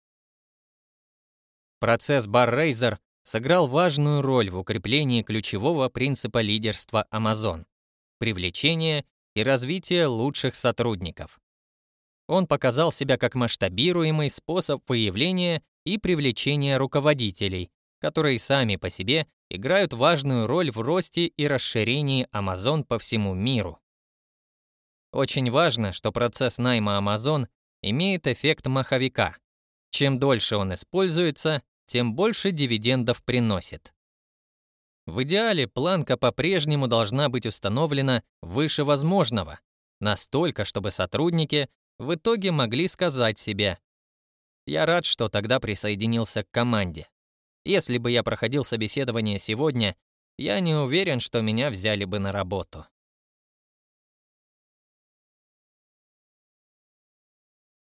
Процесс Barraiser сыграл важную роль в укреплении ключевого принципа лидерства Amazon — привлечение и развитие лучших сотрудников. Он показал себя как масштабируемый способ выявления и привлечения руководителей, которые сами по себе играют важную роль в росте и расширении Amazon по всему миру. Очень важно, что процесс найма Amazon имеет эффект маховика. Чем дольше он используется, тем больше дивидендов приносит. В идеале планка по-прежнему должна быть установлена выше возможного, настолько, чтобы сотрудники в итоге могли сказать себе я рад, что тогда присоединился к команде. Если бы я проходил собеседование сегодня, я не уверен, что меня взяли бы на работу.